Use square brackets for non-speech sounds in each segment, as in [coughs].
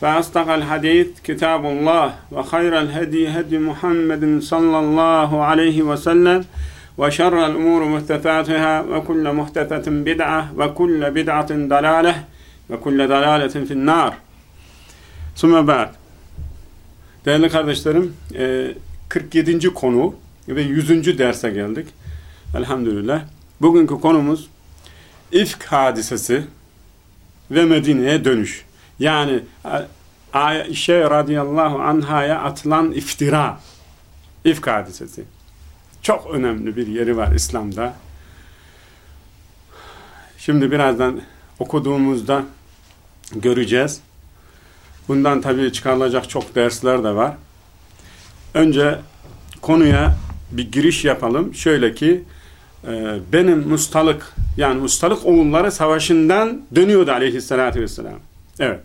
فأصدق الحديث كتاب الله وخير الهدي هدي محمد صلى الله عليه وسلم وشر الأمور محدثاتها وكل محدثة بدعة وكل بدعة ضلالة وكل ضلالة في النار ثم بعد Değerli kardeşlerim, 47. konu ve 100. derse geldik. Elhamdülillah. Bugünkü konumuz İfk hadisesi ve Medine'ye dönüş. Yani Ayşe radıyallahu anhaya atılan iftira. İfk hadisesi. Çok önemli bir yeri var İslam'da. Şimdi birazdan okuduğumuzda göreceğiz. Bundan tabii çıkarılacak çok dersler de var. Önce konuya bir giriş yapalım. Şöyle ki e, benim mustalık yani mustalık oğulları savaşından dönüyordu aleyhissalatü vesselam. Evet.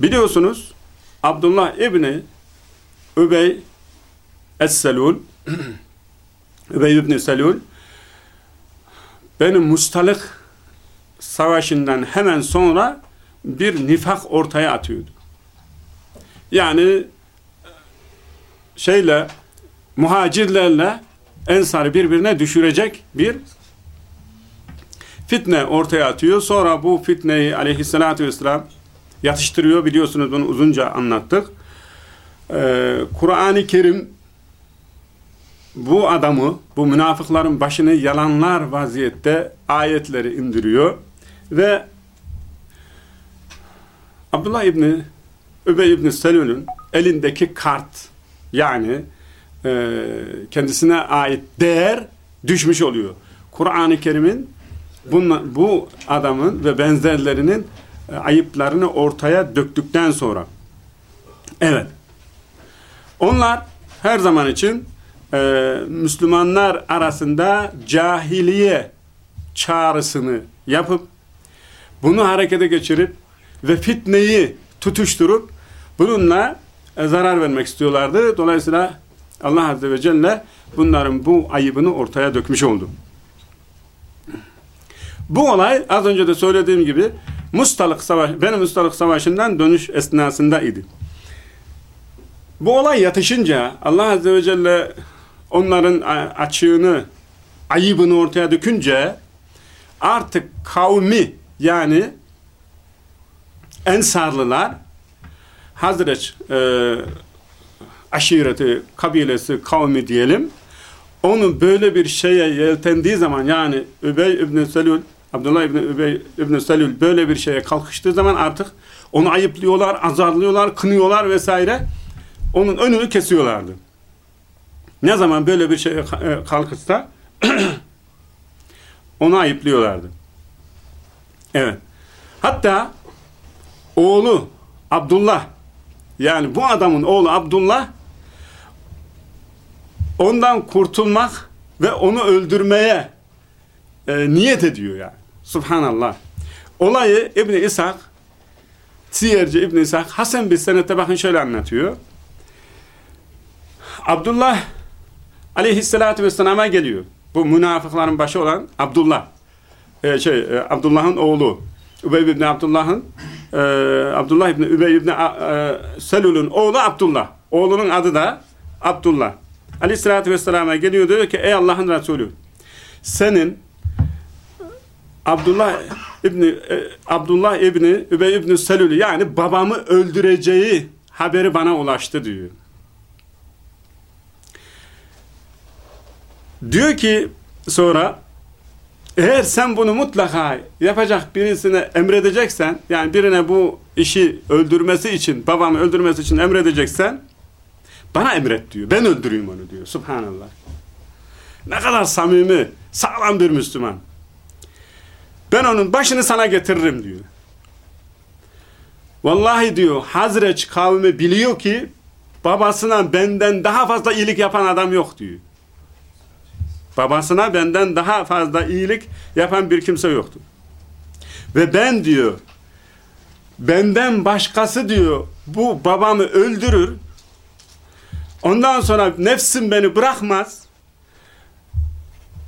Biliyorsunuz Abdullah İbni Übey Es-Selul [clears throat] Übey İbni Selul benim mustalık savaşından hemen sonra bir nifak ortaya atıyordu. Yani şeyle muhacirlerle ensarı birbirine düşürecek bir fitne ortaya atıyor. Sonra bu fitneyi aleyhissalatü vesselam yatıştırıyor. Biliyorsunuz bunu uzunca anlattık. Ee, Kur'an-ı Kerim bu adamı, bu münafıkların başını yalanlar vaziyette ayetleri indiriyor ve Abdullah İbni Übey İbni Selül'ün elindeki kart yani e, kendisine ait değer düşmüş oluyor. Kur'an-ı Kerim'in bu adamın ve benzerlerinin e, ayıplarını ortaya döktükten sonra evet onlar her zaman için e, Müslümanlar arasında cahiliye çağrısını yapıp bunu harekete geçirip ve fitneyi tutuşturup bununla e, zarar vermek istiyorlardı. Dolayısıyla Allah Azze ve Celle bunların bu ayıbını ortaya dökmüş oldu. Bu olay az önce de söylediğim gibi Mustalık Savaş, benim Mustalık Savaşı'ndan dönüş esnasında idi. Bu olay yatışınca Allah Azze ve Celle onların açığını, ayıbını ortaya dökünce artık kavmi yani Ensarlılar Hazreç e, aşireti, kabilesi, kavmi diyelim onu böyle bir şeye yeltendiği zaman yani Übey İbn Selül Abdullah İbni Übey İbni Selül böyle bir şeye kalkıştığı zaman artık onu ayıplıyorlar, azarlıyorlar, kınıyorlar vesaire. Onun önünü kesiyorlardı. Ne zaman böyle bir şeye kalkışsa [clears throat] onu ayıplıyorlardı. Evet. Hatta oğlu Abdullah yani bu adamın oğlu Abdullah ondan kurtulmak ve onu öldürmeye e, niyet ediyor yani. Subhanallah. Olayı İbni İshak Siyerci İbni İshak Hasan bir senette bakın şöyle anlatıyor. Abdullah aleyhissalatü vesselama geliyor. Bu münafıkların başı olan Abdullah. Ee, şey, e, Abdullah'ın oğlu. Übey ibn Abdullah'ın e, Abdullah ibn Übey ibn e, Selul'un oğlu Abdullah. Oğlunun adı da Abdullah. Aleyhissalatü vesselama geliyor diyor ki ey Allah'ın Resulü senin Abdullah İbni e, Abdullah İbni Übey İbni Selül yani babamı öldüreceği haberi bana ulaştı diyor. Diyor ki sonra eğer sen bunu mutlaka yapacak birisine emredeceksen yani birine bu işi öldürmesi için babamı öldürmesi için emredeceksen bana emret diyor. Ben öldüreyim onu diyor. Subhanallah. Ne kadar samimi, sağlam bir Müslüman. Ben onun başını sana getiririm diyor. Vallahi diyor Hazreç kavmi biliyor ki babasına benden daha fazla iyilik yapan adam yok diyor. Babasına benden daha fazla iyilik yapan bir kimse yoktu. Ve ben diyor benden başkası diyor bu babamı öldürür ondan sonra nefsim beni bırakmaz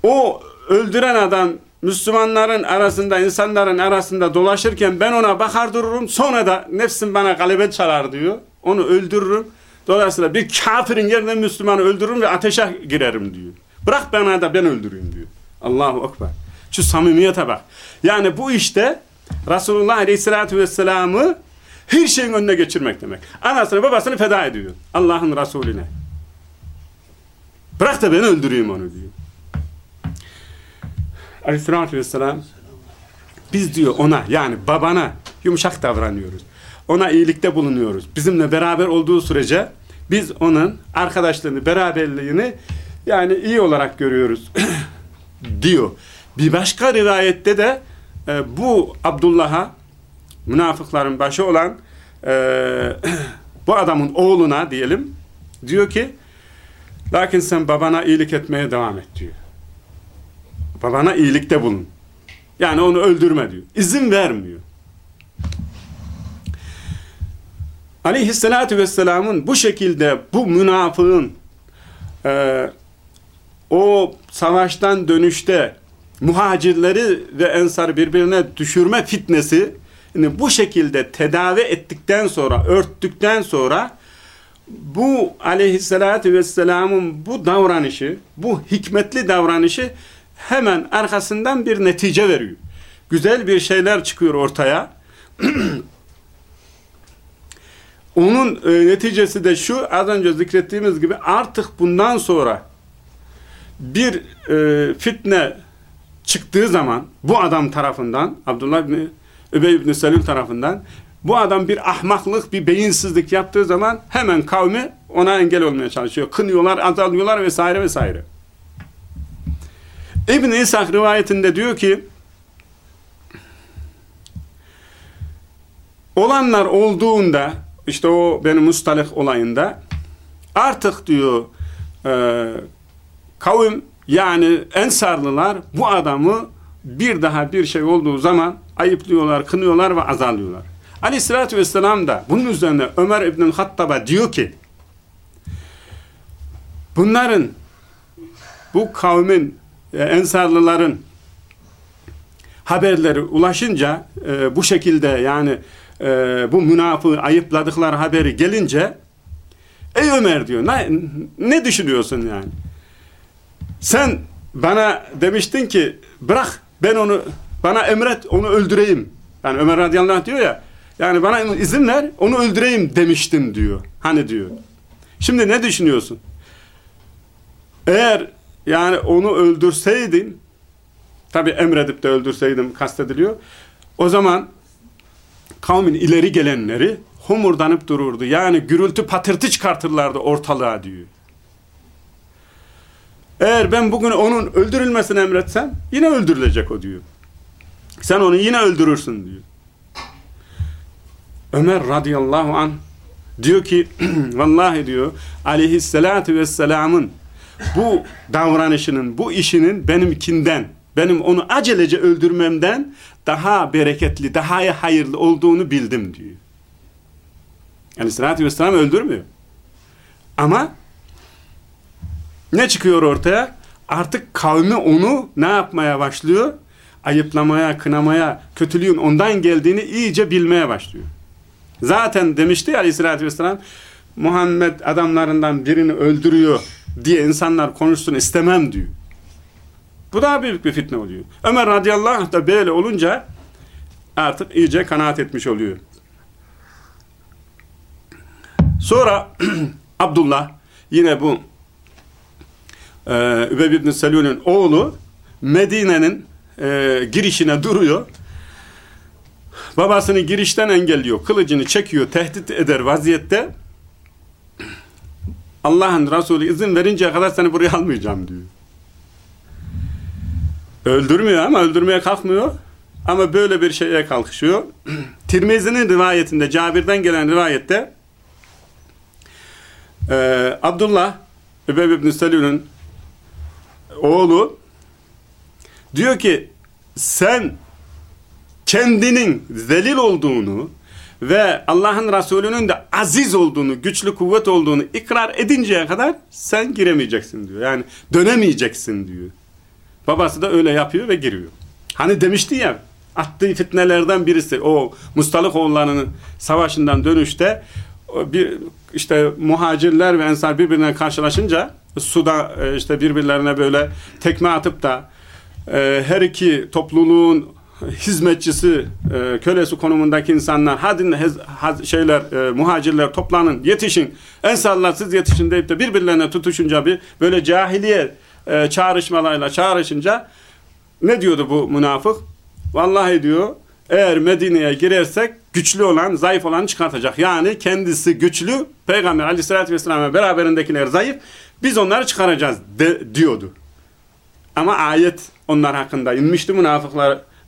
o öldüren adam Müslümanların arasında, insanların arasında dolaşırken ben ona bakar dururum. Sonra da nefsim bana galibet çalar diyor. Onu öldürürüm. Dolayısıyla bir kafirin yerine Müslümanı öldürürüm ve ateşe girerim diyor. Bırak bana da ben öldüreyim diyor. Allahu Ekber. Şu samimiyete bak. Yani bu işte Resulullah Aleyhisselatü Vesselam'ı her şeyin önüne geçirmek demek. Anasını babasını feda ediyor. Allah'ın Resulüne. Bırak da ben öldüreyim onu diyor. Aleyhisselatü Vesselam biz diyor ona yani babana yumuşak davranıyoruz. Ona iyilikte bulunuyoruz. Bizimle beraber olduğu sürece biz onun arkadaşlığını, beraberliğini yani iyi olarak görüyoruz [clears throat] diyor. Bir başka rivayette de e, bu Abdullah'a münafıkların başı olan e, [clears throat] bu adamın oğluna diyelim diyor ki lakin sen babana iyilik etmeye devam et diyor. Babana iyilikte bulun. Yani onu öldürme diyor. İzin vermiyor. Aleyhisselatü Vesselam'ın bu şekilde bu münafığın e, o savaştan dönüşte muhacirleri ve ensar birbirine düşürme fitnesi yani bu şekilde tedavi ettikten sonra, örttükten sonra bu aleyhissalatü vesselamın bu davranışı, bu hikmetli davranışı hemen arkasından bir netice veriyor. Güzel bir şeyler çıkıyor ortaya. [clears throat] Onun e, neticesi de şu, az önce zikrettiğimiz gibi artık bundan sonra bir e, fitne çıktığı zaman bu adam tarafından, Abdullah bin Übey bin Selül tarafından bu adam bir ahmaklık, bir beyinsizlik yaptığı zaman hemen kavmi ona engel olmaya çalışıyor. Kınıyorlar, azalıyorlar vesaire vesaire. İbn İshak rivayetinde diyor ki olanlar olduğunda işte o benim mustalih olayında artık diyor e, kavim yani ensarlılar bu adamı bir daha bir şey olduğu zaman ayıplıyorlar, kınıyorlar ve azalıyorlar. Aleyhissalatü vesselam da bunun üzerine Ömer İbn-i Hattab'a diyor ki bunların bu kavmin e, ensarlıların haberleri ulaşınca e, bu şekilde yani e, bu münafığı ayıpladıkları haberi gelince ey Ömer diyor ne, ne düşünüyorsun yani? Sen bana demiştin ki bırak ben onu bana emret onu öldüreyim. Yani Ömer radıyallahu anh diyor ya yani bana izin ver onu öldüreyim demiştim diyor. Hani diyor. Şimdi ne düşünüyorsun? Eğer yani onu öldürseydim tabi emredip de öldürseydim kastediliyor. O zaman kavmin ileri gelenleri homurdanıp dururdu. Yani gürültü patırtı çıkartırlardı ortalığa diyor. Eğer ben bugün onun öldürülmesini emretsem yine öldürülecek o diyor. Sen onu yine öldürürsün diyor. Ömer radıyallahu an diyor ki [clears throat] vallahi diyor aleyhissalatu vesselamın bu davranışının, bu işinin benimkinden, benim onu acelece öldürmemden daha bereketli, daha hayırlı olduğunu bildim diyor. Yani Aleyhisselatü Vesselam öldürmüyor. Ama ne çıkıyor ortaya? Artık kavmi onu ne yapmaya başlıyor? Ayıplamaya, kınamaya, kötülüğün ondan geldiğini iyice bilmeye başlıyor. Zaten demişti ya Aleyhisselatü Vesselam, Muhammed adamlarından birini öldürüyor diye insanlar konuşsun istemem diyor. Bu daha büyük bir fitne oluyor. Ömer radıyallahu anh da böyle olunca artık iyice kanaat etmiş oluyor. Sonra [clears throat] Abdullah yine bu e, Übey ibn Selül'ün oğlu Medine'nin e, girişine duruyor. Babasını girişten engelliyor. Kılıcını çekiyor. Tehdit eder vaziyette. Allah'ın Resulü izin verinceye kadar seni buraya almayacağım diyor. Öldürmüyor ama öldürmeye kalkmıyor. Ama böyle bir şeye kalkışıyor. [clears throat] Tirmizi'nin rivayetinde, Cabir'den gelen rivayette e, Abdullah Übey ibn Selül'ün oğlu diyor ki sen kendinin zelil olduğunu ve Allah'ın Resulü'nün de aziz olduğunu, güçlü kuvvet olduğunu ikrar edinceye kadar sen giremeyeceksin diyor. Yani dönemeyeceksin diyor. Babası da öyle yapıyor ve giriyor. Hani demişti ya attığı fitnelerden birisi o Mustalık oğullarının savaşından dönüşte bir işte muhacirler ve ensar birbirine karşılaşınca suda e, işte birbirlerine böyle tekme atıp da e, her iki topluluğun hizmetçisi, e, kölesi konumundaki insanlar hadi şeyler, muhacirler toplanın, yetişin, ensarlar siz yetişin deyip de birbirlerine tutuşunca bir böyle cahiliye çağrışmalarıyla çağrışınca ne diyordu bu münafık? Vallahi diyor eğer Medine'ye girersek güçlü olan, zayıf olanı çıkartacak. Yani kendisi güçlü, Peygamber aleyhissalatü vesselam'a beraberindekiler zayıf, biz onları çıkaracağız de, diyordu. Ama ayet onlar hakkında inmişti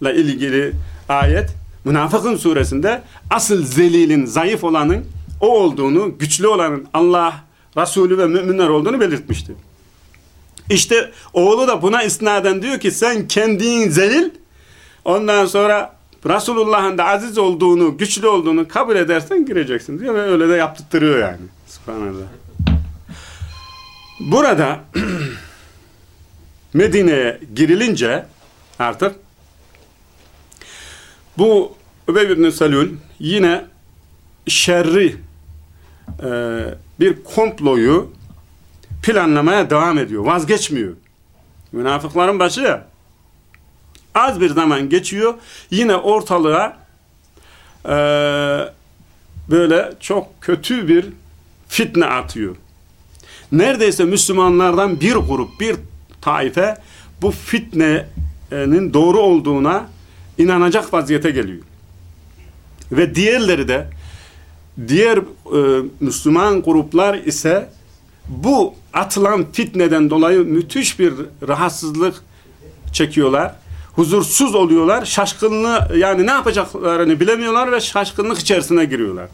münafıklarla ilgili ayet. Münafıkın suresinde asıl zelilin, zayıf olanın o olduğunu, güçlü olanın Allah, Resulü ve müminler olduğunu belirtmişti. İşte oğlu da buna isnaden diyor ki sen kendin zelil, ondan sonra Resulullah'ın da aziz olduğunu, güçlü olduğunu kabul edersen gireceksin diyor ve öyle de yaptırtırıyor yani. Subhanallah. Burada [clears throat] Medine'ye girilince artık bu Übey ibn Selül yine şerri e, bir komployu planlamaya devam ediyor. Vazgeçmiyor. Münafıkların başı ya. Az bir zaman geçiyor. Yine ortalığa e, böyle çok kötü bir fitne atıyor. Neredeyse Müslümanlardan bir grup, bir taife bu fitnenin doğru olduğuna inanacak vaziyete geliyor. Ve diğerleri de diğer e, Müslüman gruplar ise bu atılan fitneden dolayı müthiş bir rahatsızlık çekiyorlar huzursuz oluyorlar. Şaşkınlığı yani ne yapacaklarını bilemiyorlar ve şaşkınlık içerisine giriyorlar.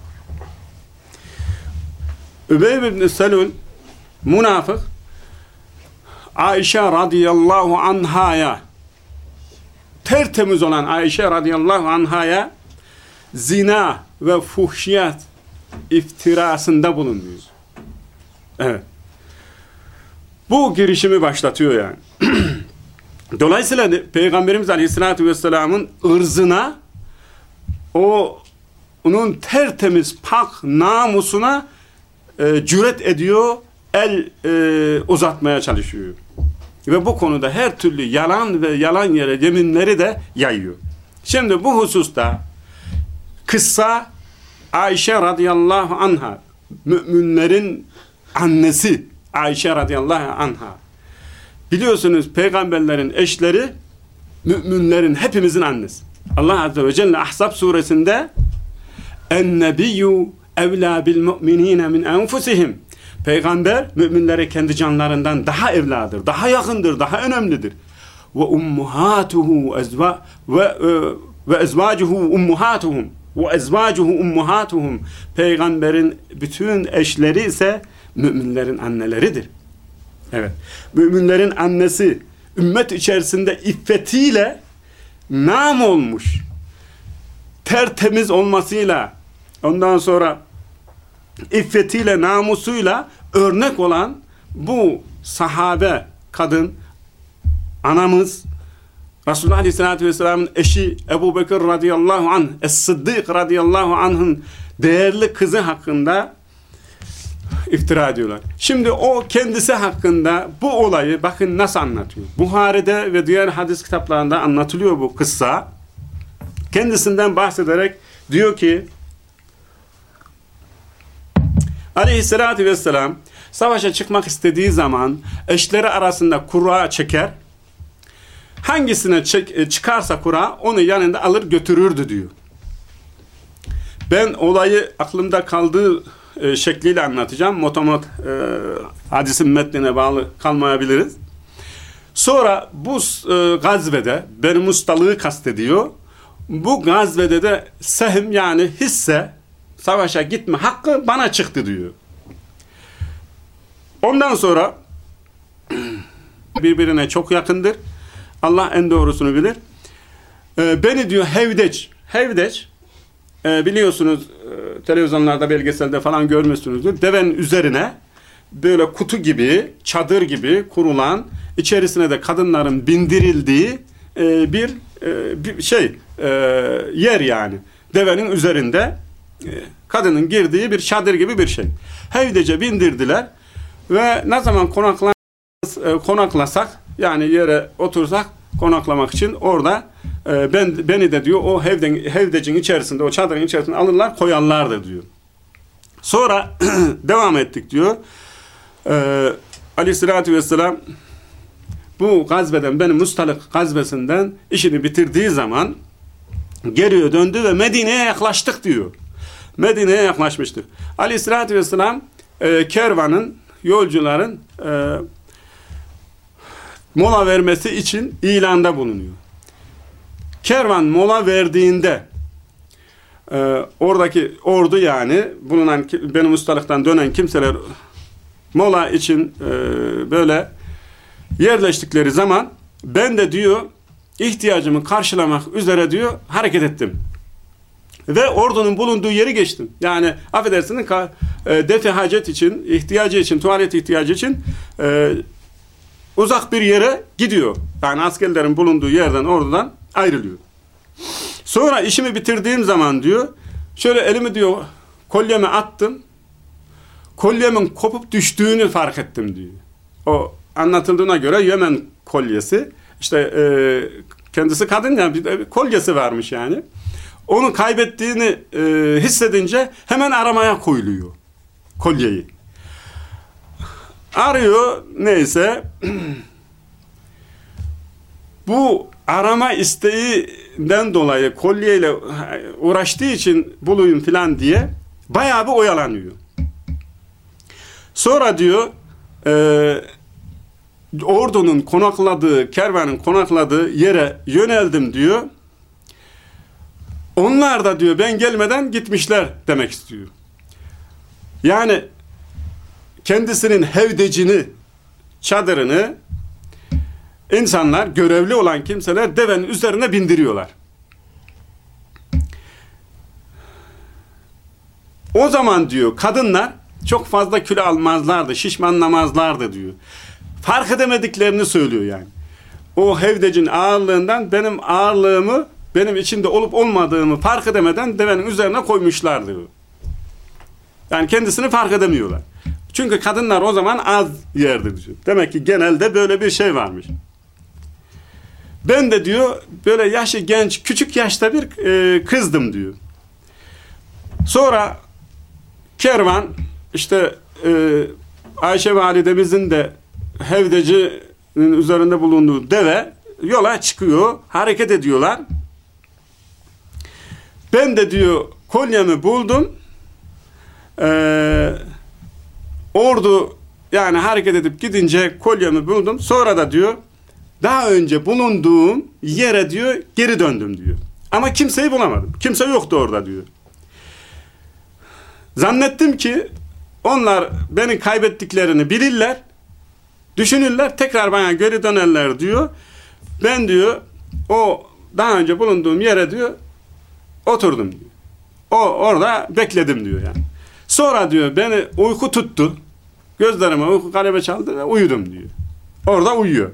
Übey ibn Selül münafık Ayşe radıyallahu anhaya tertemiz olan Ayşe radıyallahu anhaya zina ve fuhşiyat iftirasında bulunuyor. Evet. Bu girişimi başlatıyor yani. [clears throat] Dolayısıyla Peygamberimiz Aleyhisselatü Vesselam'ın ırzına o onun tertemiz pak namusuna e, cüret ediyor, el e, uzatmaya çalışıyor. Ve bu konuda her türlü yalan ve yalan yere yeminleri de yayıyor. Şimdi bu hususta kıssa Ayşe radıyallahu anha müminlerin annesi Ayşe radıyallahu anha Biliyorsunuz peygamberlerin eşleri müminlerin hepimizin annesi. Allah Azze ve Celle Ahzab suresinde En-nebiyyü evlâ bil mu'minîne min enfusihim Peygamber müminlere kendi canlarından daha evladır, daha yakındır, daha önemlidir. Ve ummuhatuhu ezva ve e, ve ezvacuhu ummuhatuhum ve ezvacuhu ummuhatuhum. Peygamberin bütün eşleri ise müminlerin anneleridir. Evet. Müminlerin annesi ümmet içerisinde iffetiyle nam olmuş. Tertemiz olmasıyla ondan sonra iffetiyle, namusuyla örnek olan bu sahabe kadın anamız Resulullah Aleyhisselatü Vesselam'ın eşi Ebu Bekir radıyallahu anh Es-Sıddık radıyallahu anh'ın değerli kızı hakkında iftira ediyorlar. Şimdi o kendisi hakkında bu olayı bakın nasıl anlatıyor. Buhari'de ve diğer hadis kitaplarında anlatılıyor bu kıssa. Kendisinden bahsederek diyor ki Aleyhissalatü vesselam savaşa çıkmak istediği zaman eşleri arasında kura çeker. Hangisine çek, e, çıkarsa kura onu yanında alır götürürdü diyor. Ben olayı aklımda kaldığı e, şekliyle anlatacağım. Motomot e, hadisin metnine bağlı kalmayabiliriz. Sonra bu e, gazvede benim ustalığı kastediyor. Bu gazvede de sehim yani hisse savaşa gitme hakkı bana çıktı diyor. Ondan sonra [clears throat] birbirine çok yakındır. Allah en doğrusunu bilir. E, beni diyor Hevdeç. Hevdeç e, biliyorsunuz e, televizyonlarda belgeselde falan görmüşsünüzdür. Devenin üzerine böyle kutu gibi, çadır gibi kurulan, içerisine de kadınların bindirildiği e, bir, e, bir şey e, yer yani. Devenin üzerinde kadının girdiği bir çadır gibi bir şey. Hevdece bindirdiler ve ne zaman e, konaklasak yani yere otursak konaklamak için orada e, ben beni de diyor o hevden, hevdecin içerisinde o çadırın içerisinde alırlar koyarlardı diyor. Sonra [clears throat] devam ettik diyor. Ee, Aleyhissalatü vesselam bu gazbeden benim Mustalık gazbesinden işini bitirdiği zaman geriye döndü ve Medine'ye yaklaştık diyor. Medine'ye yaklaşmıştık. Aleyhissalatü vesselam e, kervanın, yolcuların e, mola vermesi için ilanda bulunuyor. Kervan mola verdiğinde e, oradaki ordu yani bulunan benim ustalıktan dönen kimseler mola için e, böyle yerleştikleri zaman ben de diyor ihtiyacımı karşılamak üzere diyor hareket ettim. Ve ordunun bulunduğu yeri geçtim. Yani affedersiniz e, defi hacet için, ihtiyacı için, tuvalet ihtiyacı için e, uzak bir yere gidiyor. Yani askerlerin bulunduğu yerden ordudan ayrılıyor. Sonra işimi bitirdiğim zaman diyor, şöyle elimi diyor kolyeme attım. Kolyemin kopup düştüğünü fark ettim diyor. O anlatıldığına göre Yemen kolyesi. İşte e, kendisi kadın ya bir kolyesi varmış yani. Onu kaybettiğini e, hissedince hemen aramaya koyuluyor kolyeyi. Arıyor neyse [clears throat] bu arama isteğinden dolayı kolyeyle uğraştığı için bulayım filan diye bayağı bir oyalanıyor. Sonra diyor e, ordunun konakladığı, kervanın konakladığı yere yöneldim diyor. Onlar da diyor ben gelmeden gitmişler demek istiyor. Yani kendisinin hevdecini, çadırını insanlar, görevli olan kimseler devenin üzerine bindiriyorlar. O zaman diyor kadınlar çok fazla kilo almazlardı, şişmanlamazlardı diyor. Fark edemediklerini söylüyor yani. O hevdecin ağırlığından benim ağırlığımı, benim içinde olup olmadığımı fark edemeden devenin üzerine koymuşlar diyor. Yani kendisini fark edemiyorlar. Çünkü kadınlar o zaman az yerdi diyor. Demek ki genelde böyle bir şey varmış. Ben de diyor böyle yaşı genç, küçük yaşta bir e, kızdım diyor. Sonra kervan işte e, Ayşe validemizin de hevdecinin üzerinde bulunduğu deve yola çıkıyor, hareket ediyorlar. Ben de diyor kolyemi buldum. Ee, ordu yani hareket edip gidince kolyemi buldum. Sonra da diyor daha önce bulunduğum yere diyor geri döndüm diyor. Ama kimseyi bulamadım. Kimse yoktu orada diyor. Zannettim ki onlar beni kaybettiklerini bilirler, düşünürler, tekrar bana geri dönerler diyor. Ben diyor o daha önce bulunduğum yere diyor oturdum diyor. O orada bekledim diyor yani. Sonra diyor beni uyku tuttu. Gözlerime uyku kalebe çaldı ve uyudum diyor. Orada uyuyor.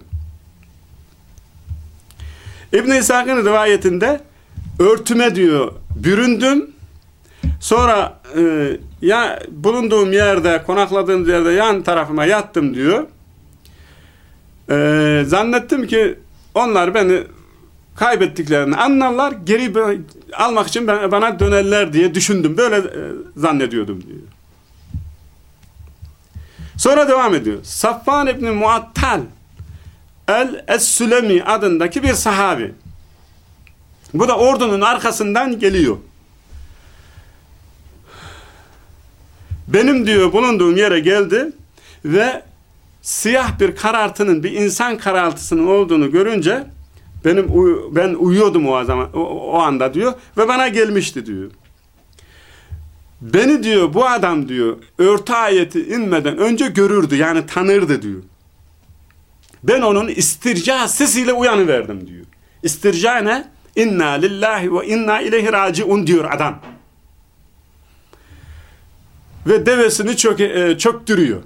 İbn İshak'ın rivayetinde örtüme diyor büründüm. Sonra e, ya bulunduğum yerde, konakladığım yerde yan tarafıma yattım diyor. E, zannettim ki onlar beni kaybettiklerini anlarlar, geri almak için bana dönerler diye düşündüm. Böyle e, zannediyordum diyor. Sonra devam ediyor. Safvan İbni Muattal El-Es-Sülemi adındaki bir sahabi. Bu da ordunun arkasından geliyor. Benim diyor bulunduğum yere geldi ve siyah bir karartının bir insan karartısının olduğunu görünce benim ben uyuyordum o zaman o, o anda diyor ve bana gelmişti diyor. Beni diyor bu adam diyor örtü ayeti inmeden önce görürdü yani tanırdı diyor. Ben onun istirca sesiyle uyanıverdim diyor. İstirca ne? İnna lillahi ve inna ileyhi raciun diyor adam. Ve devesini çök, e, çöktürüyor.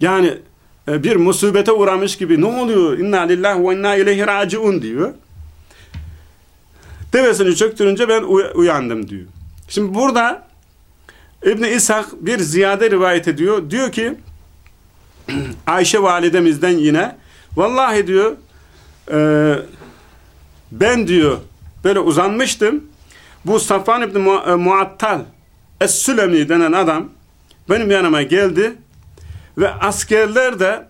Yani bir musibete uğramış gibi ne oluyor? İnna lillahi ve inna ileyhi raciun diyor. Devesini çöktürünce ben uyandım diyor. Şimdi burada İbni İshak bir ziyade rivayet ediyor. Diyor ki [clears throat] Ayşe validemizden yine vallahi diyor e, ben diyor böyle uzanmıştım. Bu Safvan İbni e, Muattal Es-Sülemi denen adam benim yanıma geldi ve askerler de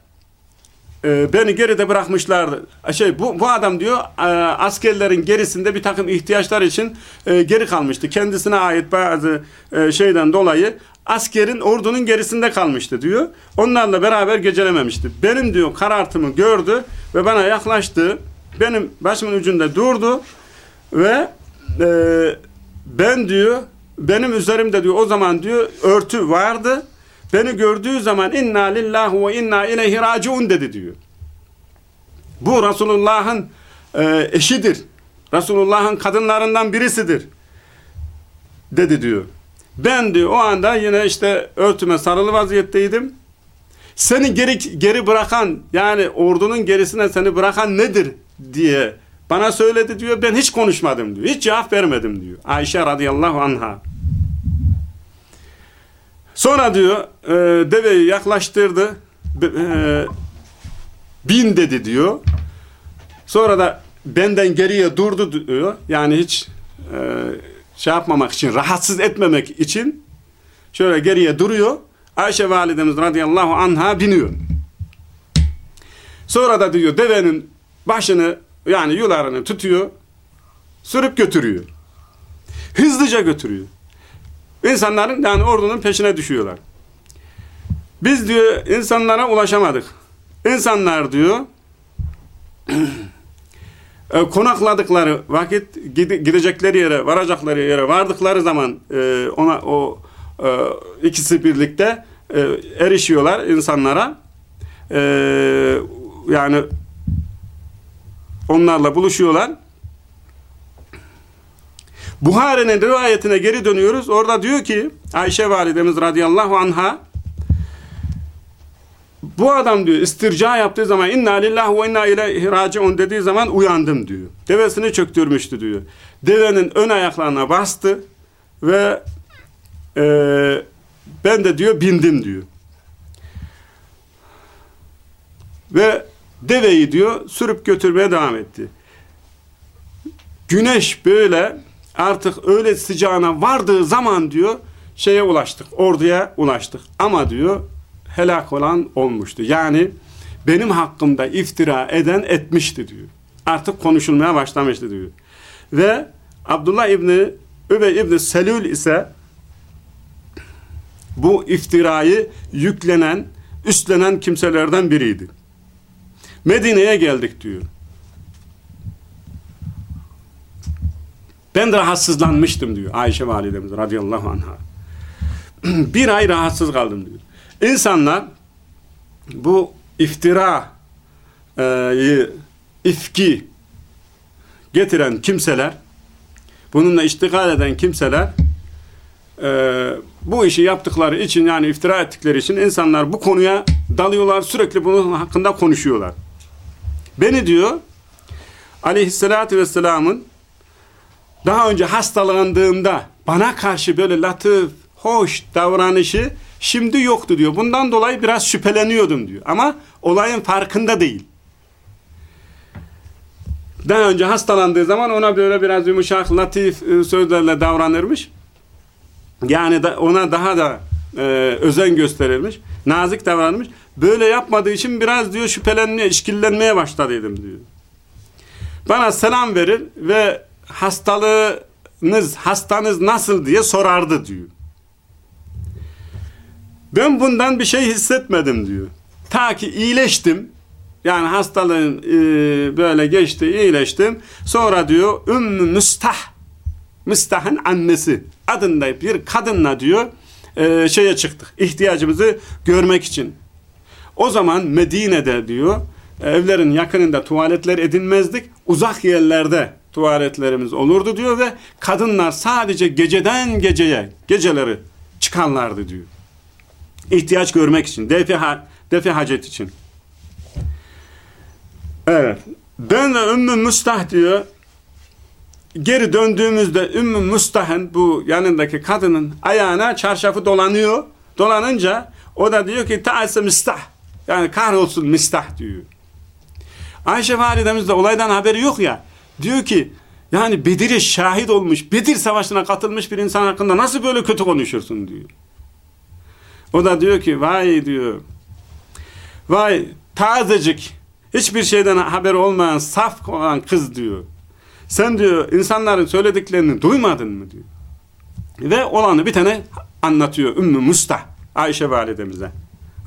e, beni geride bırakmışlardı. Şey bu bu adam diyor e, askerlerin gerisinde bir takım ihtiyaçlar için e, geri kalmıştı. Kendisine ait bazı e, şeyden dolayı askerin ordunun gerisinde kalmıştı diyor. Onlarla beraber gecelememişti. Benim diyor karartımı gördü ve bana yaklaştı. Benim başımın ucunda durdu ve e, ben diyor benim üzerimde diyor o zaman diyor örtü vardı. Beni gördüğü zaman inna lillahi ve inna ileyhi raciun dedi diyor. Bu Resulullah'ın e, eşidir. Resulullah'ın kadınlarından birisidir. Dedi diyor. Ben diyor o anda yine işte örtüme sarılı vaziyetteydim. Seni geri, geri bırakan yani ordunun gerisine seni bırakan nedir diye bana söyledi diyor. Ben hiç konuşmadım diyor. Hiç cevap vermedim diyor. Ayşe radıyallahu anha. Sonra diyor e, deveyi yaklaştırdı. E, bin dedi diyor. Sonra da benden geriye durdu diyor. Yani hiç e, şey yapmamak için, rahatsız etmemek için şöyle geriye duruyor. Ayşe validemiz radıyallahu anha biniyor. Sonra da diyor devenin başını yani yularını tutuyor, sürüp götürüyor. Hızlıca götürüyor. İnsanların yani ordunun peşine düşüyorlar. Biz diyor insanlara ulaşamadık. İnsanlar diyor [clears throat] e, konakladıkları vakit gidecekleri yere, varacakları yere vardıkları zaman e, ona o e, ikisi birlikte erişiyorlar insanlara. Yani onlarla buluşuyorlar. Buhari'nin rivayetine geri dönüyoruz. Orada diyor ki Ayşe validemiz radıyallahu anha bu adam diyor istirca yaptığı zaman inna lillahi ve inna ileyhi raciun dediği zaman uyandım diyor. Devesini çöktürmüştü diyor. Devenin ön ayaklarına bastı ve e, ben de diyor bindim diyor. Ve deveyi diyor sürüp götürmeye devam etti. Güneş böyle artık öyle sıcağına vardığı zaman diyor şeye ulaştık, orduya ulaştık. Ama diyor helak olan olmuştu. Yani benim hakkımda iftira eden etmişti diyor. Artık konuşulmaya başlamıştı diyor. Ve Abdullah İbni Übey İbni Selül ise bu iftirayı yüklenen, üstlenen kimselerden biriydi. Medine'ye geldik diyor. Ben rahatsızlanmıştım diyor Ayşe validemiz radıyallahu anha. [clears throat] bir ay rahatsız kaldım diyor. İnsanlar bu iftira e, ifki getiren kimseler bununla iştigal eden kimseler e, bu işi yaptıkları için yani iftira ettikleri için insanlar bu konuya dalıyorlar sürekli bunun hakkında konuşuyorlar. Beni diyor aleyhissalatü vesselamın daha önce hastalandığında bana karşı böyle latif, hoş davranışı şimdi yoktu diyor. Bundan dolayı biraz şüpheleniyordum diyor. Ama olayın farkında değil. Daha önce hastalandığı zaman ona böyle biraz yumuşak, latif e, sözlerle davranırmış. Yani da ona daha da e, özen gösterilmiş, nazik davranmış. Böyle yapmadığı için biraz diyor şüphelenmeye, işkillenmeye başladıydım diyor. Bana selam verir ve hastalığınız, hastanız nasıl diye sorardı diyor. Ben bundan bir şey hissetmedim diyor. Ta ki iyileştim. Yani hastalığın e, böyle geçti, iyileştim. Sonra diyor Ümmü Müstah, Müstah'ın annesi adında bir kadınla diyor e, şeye çıktık. İhtiyacımızı görmek için. O zaman Medine'de diyor evlerin yakınında tuvaletler edinmezdik. Uzak yerlerde tuvaletlerimiz olurdu diyor ve kadınlar sadece geceden geceye, geceleri çıkanlardı diyor. İhtiyaç görmek için, defi, ha, defi hacet için. Evet. Ben ve Ümmü Mustah diyor, geri döndüğümüzde Ümmü Mustah'ın bu yanındaki kadının ayağına çarşafı dolanıyor. Dolanınca o da diyor ki taase mistah. Yani kahrolsun mistah diyor. Ayşe validemiz de olaydan haberi yok ya. Diyor ki yani Bedir'e şahit olmuş, Bedir savaşına katılmış bir insan hakkında nasıl böyle kötü konuşursun diyor. O da diyor ki vay diyor. Vay tazecik hiçbir şeyden haberi olmayan saf olan kız diyor. Sen diyor insanların söylediklerini duymadın mı diyor. Ve olanı bir tane anlatıyor Ümmü Mustah Ayşe validemize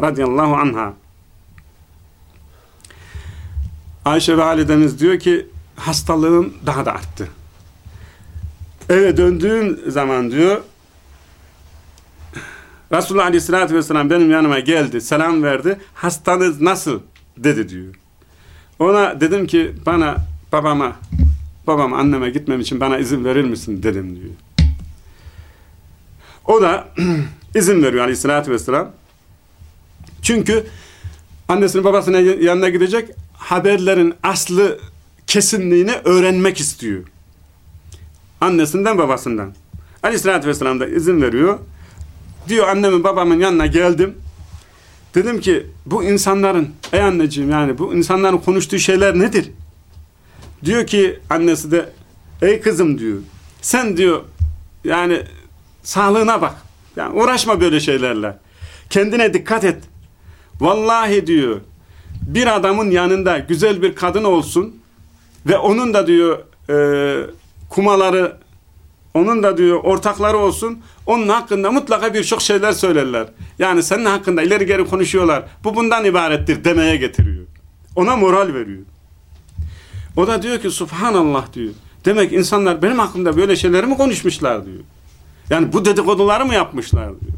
radıyallahu anha. Ayşe validemiz diyor ki hastalığım daha da arttı. Eve döndüğüm zaman diyor Resulullah Aleyhisselatü Vesselam benim yanıma geldi, selam verdi. Hastanız nasıl? dedi diyor. Ona dedim ki bana babama, babam anneme gitmem için bana izin verir misin dedim diyor. O da [clears throat] izin veriyor Aleyhisselatü Vesselam. Çünkü annesinin babasının yanına gidecek haberlerin aslı kesinliğini öğrenmek istiyor. Annesinden babasından. Aleyhisselatü Vesselam da izin veriyor. Diyor annemin babamın yanına geldim. Dedim ki bu insanların ey anneciğim yani bu insanların konuştuğu şeyler nedir? Diyor ki annesi de ey kızım diyor. Sen diyor yani sağlığına bak. Yani uğraşma böyle şeylerle. Kendine dikkat et. Vallahi diyor bir adamın yanında güzel bir kadın olsun ve onun da diyor e, kumaları onun da diyor ortakları olsun onun hakkında mutlaka birçok şeyler söylerler. Yani senin hakkında ileri geri konuşuyorlar. Bu bundan ibarettir demeye getiriyor. Ona moral veriyor. O da diyor ki subhanallah diyor. Demek insanlar benim hakkımda böyle şeyleri mi konuşmuşlar diyor. Yani bu dedikoduları mı yapmışlar diyor.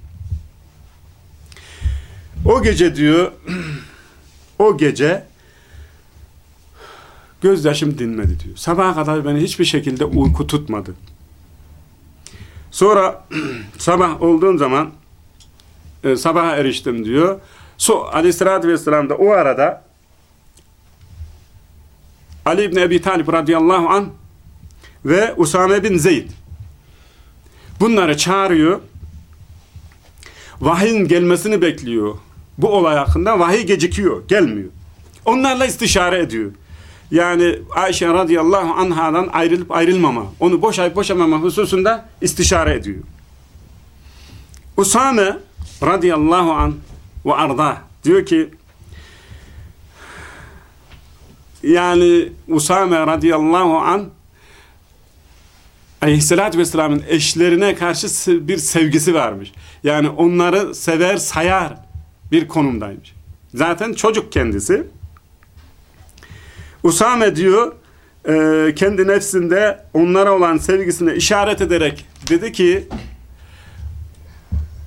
O gece diyor [clears throat] o gece gözyaşım dinmedi diyor. Sabaha kadar beni hiçbir şekilde uyku tutmadı. Sonra [clears throat] sabah olduğum zaman e, sabaha eriştim diyor. So, aleyhissalatü vesselam da o arada Ali İbni Ebi Talib radıyallahu an ve Usame bin Zeyd bunları çağırıyor. Vahyin gelmesini bekliyor. Bu olay hakkında vahiy gecikiyor, gelmiyor. Onlarla istişare ediyor. Yani Ayşe radıyallahu anhadan ayrılıp ayrılmama, onu boşayıp boşamama hususunda istişare ediyor. Usame radıyallahu an ve arda diyor ki yani Usame radıyallahu an aleyhissalatü vesselamın eşlerine karşı bir sevgisi varmış. Yani onları sever sayar bir konumdaymış. Zaten çocuk kendisi. Usame diyor e, kendi nefsinde onlara olan sevgisine işaret ederek dedi ki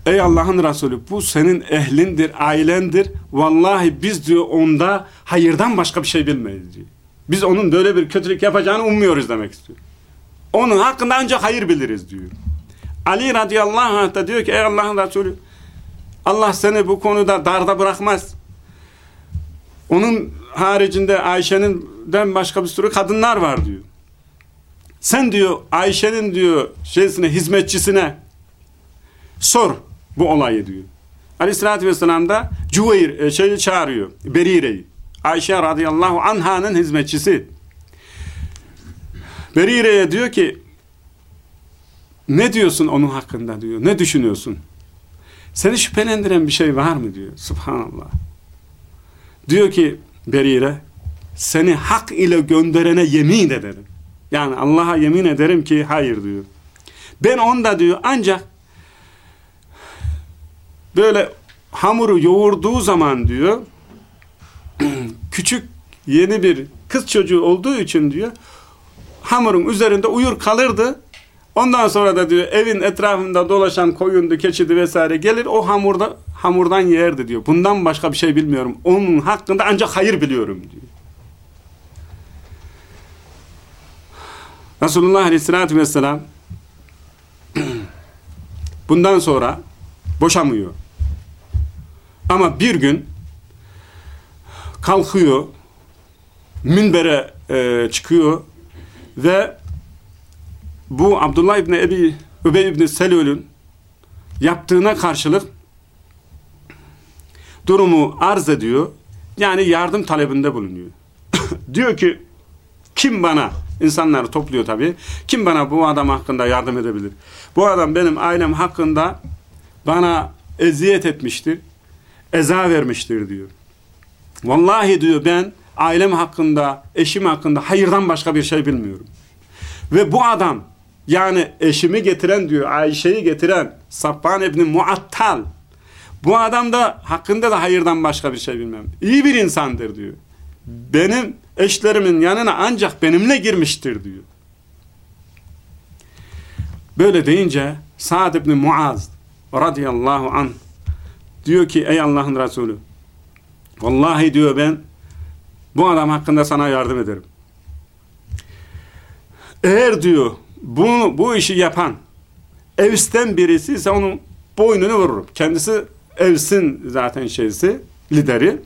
Ey Allah'ın Resulü bu senin ehlindir, ailendir. Vallahi biz diyor onda hayırdan başka bir şey bilmeyiz diyor. Biz onun böyle bir kötülük yapacağını ummuyoruz demek istiyor. Onun hakkında ancak hayır biliriz diyor. Ali radıyallahu anh da diyor ki ey Allah'ın Resulü Allah seni bu konuda darda bırakmaz. Onun haricinde Ayşe'nin başka bir sürü kadınlar var diyor. Sen diyor Ayşe'nin diyor şeysine hizmetçisine sor bu olayı diyor. Aleyhissalatü vesselam da Cüveyr e, şeyi çağırıyor. Berire'yi. Ayşe radıyallahu anha'nın hizmetçisi. Berire'ye diyor ki ne diyorsun onun hakkında diyor. Ne düşünüyorsun? Seni şüphelendiren bir şey var mı diyor. Subhanallah. Diyor ki Berire seni hak ile gönderene yemin ederim. Yani Allah'a yemin ederim ki hayır diyor. Ben onda diyor ancak böyle hamuru yoğurduğu zaman diyor [clears throat] küçük yeni bir kız çocuğu olduğu için diyor hamurun üzerinde uyur kalırdı. Ondan sonra da diyor evin etrafında dolaşan koyundu, keçidi vesaire gelir o hamurda hamurdan yerdi diyor. Bundan başka bir şey bilmiyorum. Onun hakkında ancak hayır biliyorum diyor. Resulullah Aleyhisselatü Vesselam [clears throat] bundan sonra boşamıyor. Ama bir gün kalkıyor, minbere e, çıkıyor ve bu Abdullah İbni Ebi Übey İbni Selül'ün yaptığına karşılık durumu arz ediyor. Yani yardım talebinde bulunuyor. [coughs] diyor ki kim bana insanları topluyor tabii. Kim bana bu adam hakkında yardım edebilir? Bu adam benim ailem hakkında bana eziyet etmiştir. Eza vermiştir diyor. Vallahi diyor ben ailem hakkında, eşim hakkında hayırdan başka bir şey bilmiyorum. Ve bu adam yani eşimi getiren diyor, Ayşe'yi getiren Safvan İbni Muattal bu adam da hakkında da hayırdan başka bir şey bilmem. İyi bir insandır diyor. Benim eşlerimin yanına ancak benimle girmiştir diyor. Böyle deyince Sa'd ibn Muaz radıyallahu an diyor ki ey Allah'ın Resulü vallahi diyor ben bu adam hakkında sana yardım ederim. Eğer diyor bunu, bu işi yapan Evs'ten birisi ise onun boynunu vururum. Kendisi Evs'in zaten şeysi, lideri.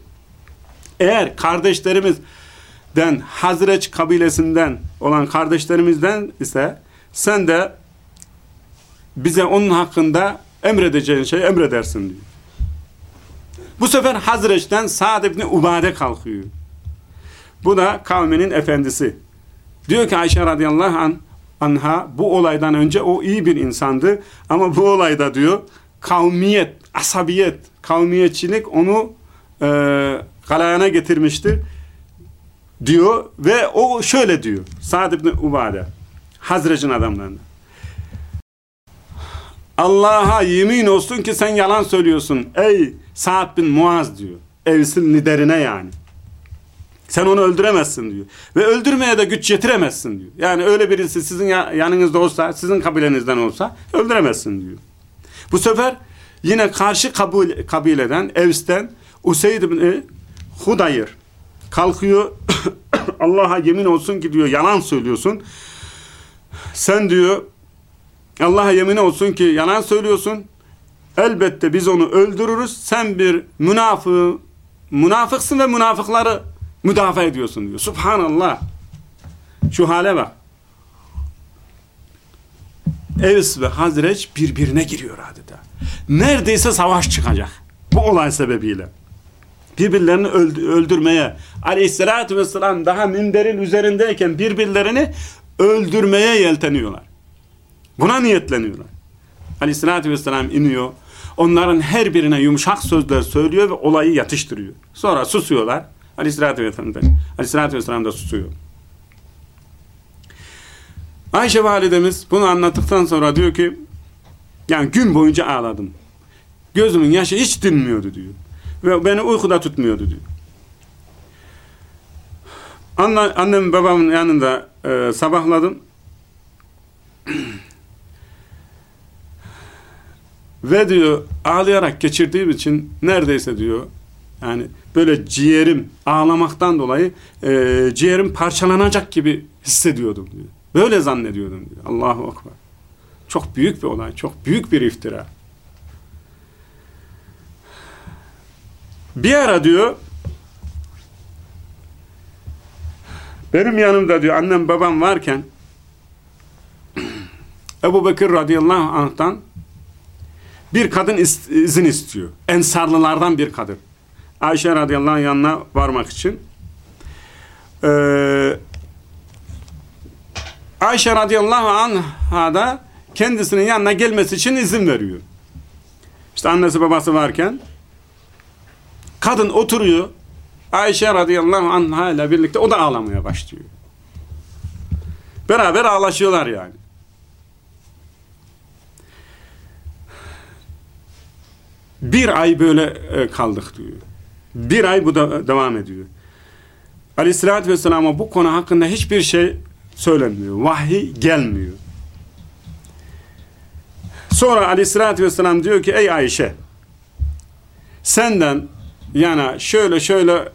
Eğer kardeşlerimizden Hazreç kabilesinden olan kardeşlerimizden ise sen de bize onun hakkında emredeceğin şeyi emredersin diyor. Bu sefer Hazreç'ten Sa'd ibn Ubade kalkıyor. Bu da kavminin efendisi. Diyor ki Ayşe radıyallahu an, anha bu olaydan önce o iyi bir insandı. Ama bu olayda diyor kavmiyet, asabiyet, kavmiyetçilik onu e, galayana getirmiştir diyor ve o şöyle diyor Sa'd ibn Ubade Hazrec'in adamlarına. Allah'a yemin olsun ki sen yalan söylüyorsun ey Sa'd bin Muaz diyor evsin liderine yani sen onu öldüremezsin diyor. Ve öldürmeye de güç yetiremezsin diyor. Yani öyle birisi sizin yanınızda olsa, sizin kabilenizden olsa öldüremezsin diyor. Bu sefer yine karşı kabul, kabileden, Evs'ten Useyd bin Hudayr kalkıyor. [coughs] Allah'a yemin olsun ki diyor yalan söylüyorsun. Sen diyor Allah'a yemin olsun ki yalan söylüyorsun. Elbette biz onu öldürürüz. Sen bir münafık, münafıksın ve münafıkları müdafaa ediyorsun diyor. Subhanallah. Şu hale bak. Evs ve Hazreç birbirine giriyor adeta. Neredeyse savaş çıkacak. Bu olay sebebiyle. Birbirlerini öldürmeye aleyhissalatü vesselam daha minberin üzerindeyken birbirlerini öldürmeye yelteniyorlar. Buna niyetleniyorlar. Aleyhissalatü vesselam iniyor. Onların her birine yumuşak sözler söylüyor ve olayı yatıştırıyor. Sonra susuyorlar. Aleyhissalatü vesselam da, Aleyhissalatü vesselam da susuyor. Ayşe validemiz bunu anlattıktan sonra diyor ki yani gün boyunca ağladım. Gözümün yaşı hiç dinmiyordu diyor. Ve beni uykuda tutmuyordu diyor. Anne, annem babamın yanında e, sabahladım. [clears throat] Ve diyor ağlayarak geçirdiğim için neredeyse diyor yani böyle ciğerim ağlamaktan dolayı e, ciğerim parçalanacak gibi hissediyordum diyor. Böyle zannediyordum diyor. Allahu Ekber. Çok büyük bir olay. Çok büyük bir iftira. Bir ara diyor benim yanımda diyor annem babam varken [clears throat] Ebu Bekir radıyallahu anh'tan bir kadın izin istiyor. Ensarlılardan bir kadın. Ayşe radıyallahu anh yanına varmak için. Ee, Ayşe radıyallahu anh'a da kendisinin yanına gelmesi için izin veriyor. işte annesi babası varken kadın oturuyor Ayşe radıyallahu anha ile birlikte o da ağlamaya başlıyor. Beraber ağlaşıyorlar yani. Bir ay böyle e, kaldık diyor. Bir ay bu da devam ediyor. Aleyhissalatü vesselam'a bu konu hakkında hiçbir şey söylenmiyor. Vahiy gelmiyor. Sonra aleyhissalatü vesselam diyor ki ey Ayşe senden yana şöyle şöyle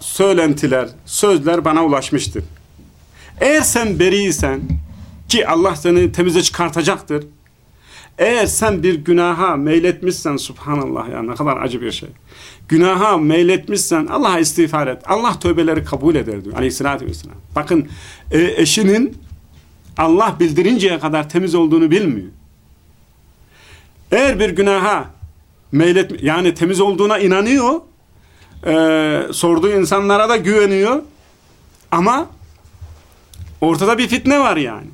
söylentiler, sözler bana ulaşmıştır. Eğer sen beriysen ki Allah seni temize çıkartacaktır. Eğer sen bir günaha meyletmişsen subhanallah ya ne kadar acı bir şey. Günaha meyletmişsen Allah'a istiğfar et. Allah tövbeleri kabul eder diyor aleyhissalatü vesselam. Bakın e, eşinin Allah bildirinceye kadar temiz olduğunu bilmiyor. Eğer bir günaha meylet yani temiz olduğuna inanıyor e, sorduğu insanlara da güveniyor ama ortada bir fitne var yani.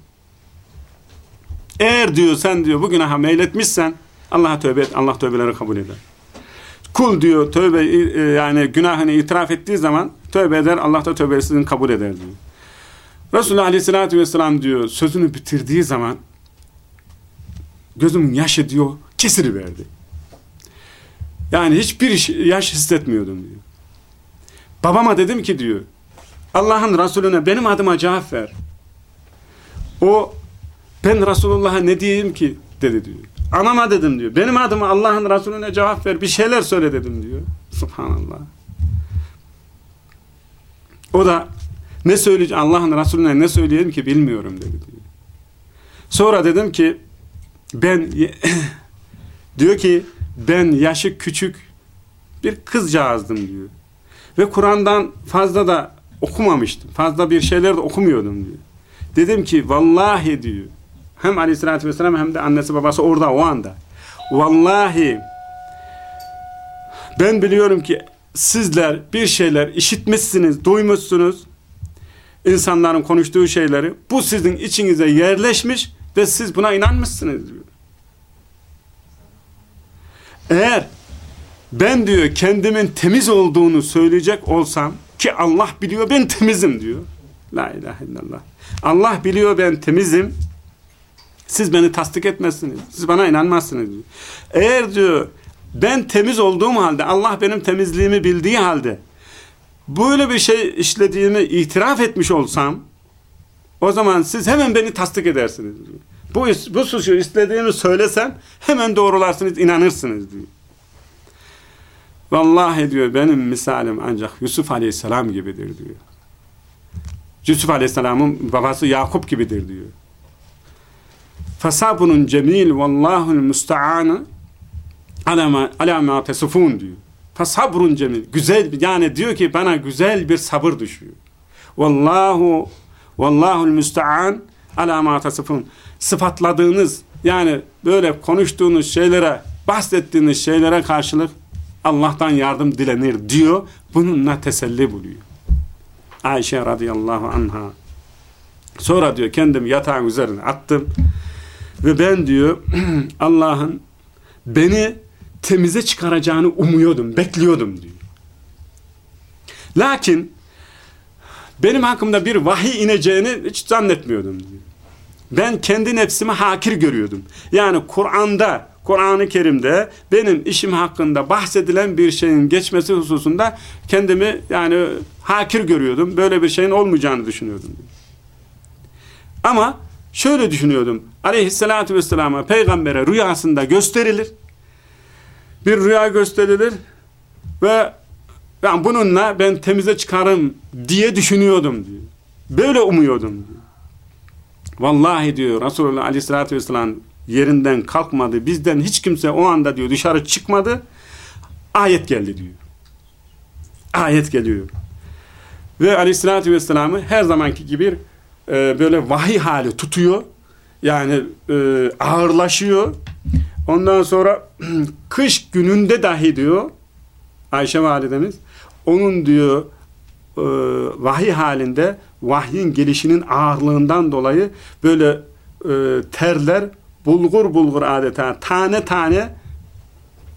Eğer diyor sen diyor bu günaha meyletmişsen Allah'a tövbe et. Allah tövbeleri kabul eder. Kul diyor tövbe e, yani günahını itiraf ettiği zaman tövbe eder. Allah da tövbesini kabul eder diyor. Resulullah Aleyhisselatü Vesselam diyor sözünü bitirdiği zaman gözümün yaşı diyor kesiriverdi. Yani hiçbir yaş hissetmiyordum diyor. Babama dedim ki diyor Allah'ın Resulüne benim adıma cevap ver. O ben Resulullah'a ne diyeyim ki dedi diyor. Anama dedim diyor. Benim adıma Allah'ın Resulüne cevap ver. Bir şeyler söyle dedim diyor. Subhanallah. O da ne söyleyeceğim Allah'ın Resulüne ne söyleyeyim ki bilmiyorum dedi diyor. Sonra dedim ki ben [coughs] diyor ki ben yaşı küçük bir kızcağızdım diyor. Ve Kur'an'dan fazla da okumamıştım. Fazla bir şeyler de okumuyordum diyor. Dedim ki vallahi diyor. Hem aleyhissalatü vesselam hem de annesi babası orada o anda. Vallahi ben biliyorum ki sizler bir şeyler işitmişsiniz, duymuşsunuz. insanların konuştuğu şeyleri. Bu sizin içinize yerleşmiş ve siz buna inanmışsınız diyor. Eğer ben diyor kendimin temiz olduğunu söyleyecek olsam ki Allah biliyor ben temizim diyor. La ilahe illallah. Allah biliyor ben temizim. Siz beni tasdik etmezsiniz. Siz bana inanmazsınız. Eğer diyor ben temiz olduğum halde Allah benim temizliğimi bildiği halde böyle bir şey işlediğimi itiraf etmiş olsam o zaman siz hemen beni tasdik edersiniz diyor. Bu, bu suçu istediğimi söylesem hemen doğrularsınız, inanırsınız diyor. Vallahi diyor benim misalim ancak Yusuf Aleyhisselam gibidir diyor. Yusuf Aleyhisselam'ın babası Yakup gibidir diyor. Fasabunun cemil vallahul musta'anı alama alama tesufun diyor. Fasabrun cemil. Güzel yani diyor ki bana güzel bir sabır düşüyor. Vallahu vallahul musta'an alama tesufun. Sıfatladığınız yani böyle konuştuğunuz şeylere bahsettiğiniz şeylere karşılık Allah'tan yardım dilenir diyor. Bununla teselli buluyor. Ayşe radıyallahu anha. Sonra diyor kendim yatağın üzerine attım. Ve ben diyor [clears throat] Allah'ın beni temize çıkaracağını umuyordum, bekliyordum diyor. Lakin benim hakkımda bir vahiy ineceğini hiç zannetmiyordum diyor. Ben kendi nefsimi hakir görüyordum. Yani Kur'an'da Kur'an-ı Kerim'de benim işim hakkında bahsedilen bir şeyin geçmesi hususunda kendimi yani hakir görüyordum. Böyle bir şeyin olmayacağını düşünüyordum. Ama şöyle düşünüyordum. Aleyhissalatü vesselam'a peygambere rüyasında gösterilir. Bir rüya gösterilir ve yani bununla ben temize çıkarım diye düşünüyordum diyor. Böyle umuyordum diyor. Vallahi diyor Resulullah Aleyhisselatü Vesselam yerinden kalkmadı. Bizden hiç kimse o anda diyor dışarı çıkmadı. Ayet geldi diyor. Ayet geliyor. Ve aleyhissalatü vesselam'ı her zamanki gibi e, böyle vahiy hali tutuyor. Yani e, ağırlaşıyor. Ondan sonra [clears throat] kış gününde dahi diyor Ayşe validemiz onun diyor e, vahiy halinde vahyin gelişinin ağırlığından dolayı böyle e, terler bulgur bulgur adeta tane tane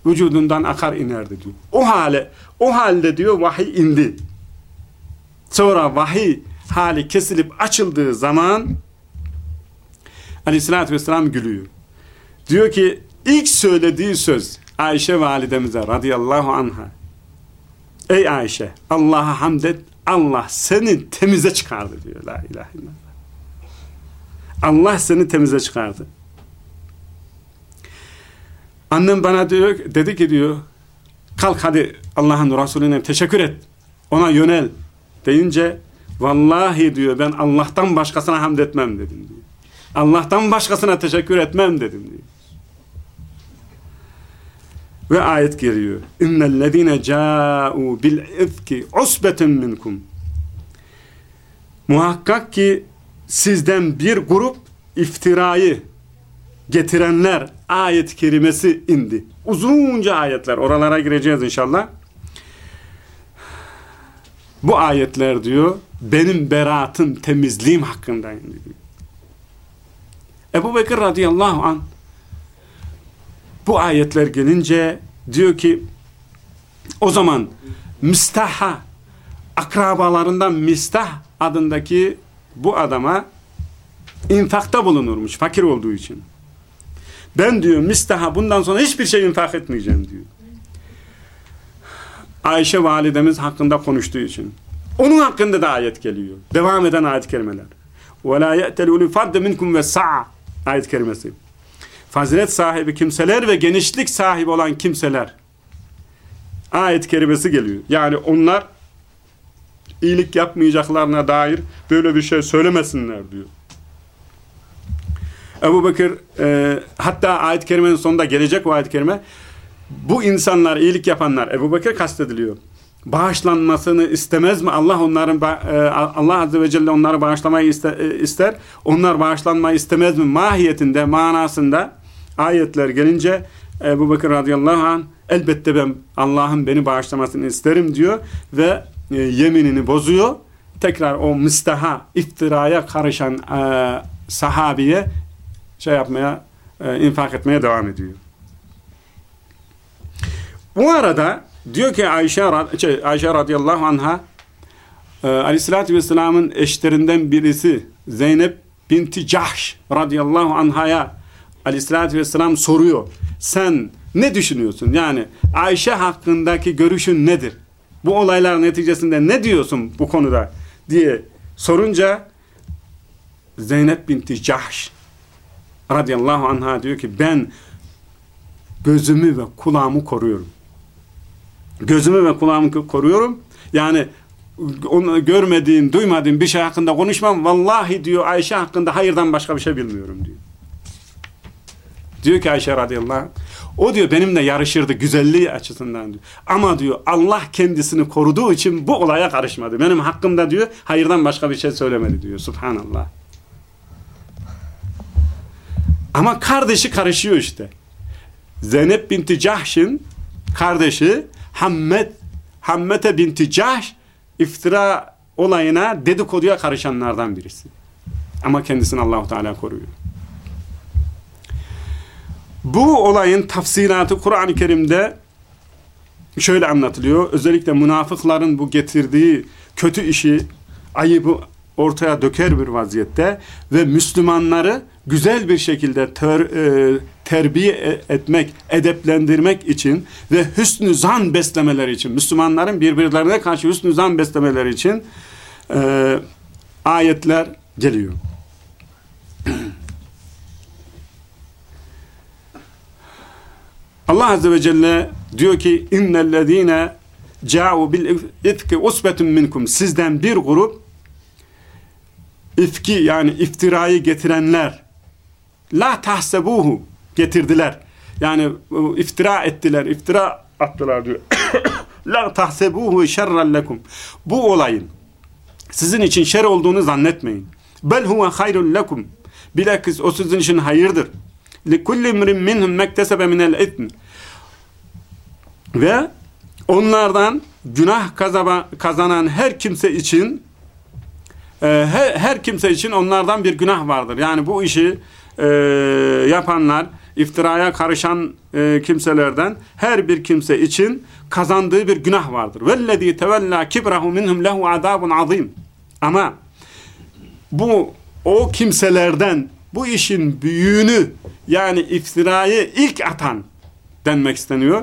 vücudundan akar inerdi diyor. O hale, o halde diyor vahiy indi. Sonra vahiy hali kesilip açıldığı zaman aleyhissalatü vesselam gülüyor. Diyor ki ilk söylediği söz Ayşe validemize radıyallahu anha Ey Ayşe Allah'a hamd et Allah seni temize çıkardı diyor. La ilahe illallah. Allah seni temize çıkardı. Annem bana diyor, dedi ki diyor, kalk hadi Allah'ın Resulüne teşekkür et. Ona yönel. Deyince, vallahi diyor ben Allah'tan başkasına hamd etmem dedim diyor. Allah'tan başkasına teşekkür etmem dedim diyor. Ve ayet geliyor. İnnellezine ca'u bil ifki usbetun minkum. Muhakkak ki sizden bir grup iftirayı getirenler ayet kerimesi indi. Uzunca ayetler. Oralara gireceğiz inşallah. Bu ayetler diyor benim beraatım, temizliğim hakkında indi diyor. Ebu Bekir radıyallahu an bu ayetler gelince diyor ki o zaman Mistaha akrabalarından Mistah adındaki bu adama infakta bulunurmuş fakir olduğu için. Ben diyor Mistah'a bundan sonra hiçbir şey infak etmeyeceğim diyor. Ayşe validemiz hakkında konuştuğu için. Onun hakkında da ayet geliyor. Devam eden ayet kelimeler. وَلَا يَأْتَلُ اُلُوا فَرْدَ مِنْكُمْ وَسَعَى Ayet kerimesi. Fazilet sahibi kimseler ve genişlik sahibi olan kimseler. Ayet kerimesi geliyor. Yani onlar iyilik yapmayacaklarına dair böyle bir şey söylemesinler diyor. Ebu Bekir e, hatta ayet-i kerimenin sonunda gelecek o ayet-i kerime bu insanlar iyilik yapanlar Ebu Bekir kastediliyor. Bağışlanmasını istemez mi? Allah onların e, Allah Azze ve Celle onları bağışlamayı e, ister. Onlar bağışlanmayı istemez mi? Mahiyetinde, manasında ayetler gelince Ebu Bekir radıyallahu anh elbette ben Allah'ın beni bağışlamasını isterim diyor ve e, yeminini bozuyor. Tekrar o müstaha, iftiraya karışan sahabiye şey yapmaya, infak etmeye devam ediyor. Bu arada diyor ki Ayşe, şey, Ayşe radıyallahu anha e, aleyhissalatü vesselamın eşlerinden birisi Zeynep binti Cahş radıyallahu anhaya aleyhissalatü vesselam soruyor. Sen ne düşünüyorsun? Yani Ayşe hakkındaki görüşün nedir? Bu olaylar neticesinde ne diyorsun bu konuda? diye sorunca Zeynep binti Cahş radıyallahu anha diyor ki ben gözümü ve kulağımı koruyorum. Gözümü ve kulağımı koruyorum. Yani onu görmediğim, duymadığım bir şey hakkında konuşmam. Vallahi diyor Ayşe hakkında hayırdan başka bir şey bilmiyorum diyor. Diyor ki Ayşe radıyallahu anh, o diyor benimle yarışırdı güzelliği açısından diyor. Ama diyor Allah kendisini koruduğu için bu olaya karışmadı. Benim hakkımda diyor hayırdan başka bir şey söylemedi diyor. Subhanallah. Ama kardeşi karışıyor işte. Zeynep binti Cahş'ın kardeşi Hammet Hammete binti Cahş iftira olayına dedikoduya karışanlardan birisi. Ama kendisini Allahu Teala koruyor. Bu olayın tafsilatı Kur'an-ı Kerim'de şöyle anlatılıyor. Özellikle münafıkların bu getirdiği kötü işi, ayıbı ortaya döker bir vaziyette ve Müslümanları güzel bir şekilde ter, e, terbiye e, etmek, edeplendirmek için ve hüsnü zan beslemeleri için, Müslümanların birbirlerine karşı hüsnü zan beslemeleri için e, ayetler geliyor. [clears throat] Allah Azze ve Celle diyor ki innellezine ca'u bil ifki usbetun minkum sizden bir grup ifki yani iftirayı getirenler La tahsebuhu getirdiler. Yani e, iftira ettiler, iftira attılar diyor. [coughs] La tahsebuhu şerren lekum. Bu olayın sizin için şer olduğunu zannetmeyin. Bel huve hayrun lekum. Bilakis o sizin için hayırdır. Li kulli imrin minhum mektesebe minel itm. Ve onlardan günah kazaba, kazanan her kimse için e, her, her kimse için onlardan bir günah vardır. Yani bu işi e, yapanlar iftiraya karışan e, kimselerden her bir kimse için kazandığı bir günah vardır. وَالَّذ۪ي تَوَلَّا كِبْرَهُ مِنْهُمْ لَهُ عَذَابٌ azim. Ama bu o kimselerden bu işin büyüğünü yani iftirayı ilk atan denmek isteniyor.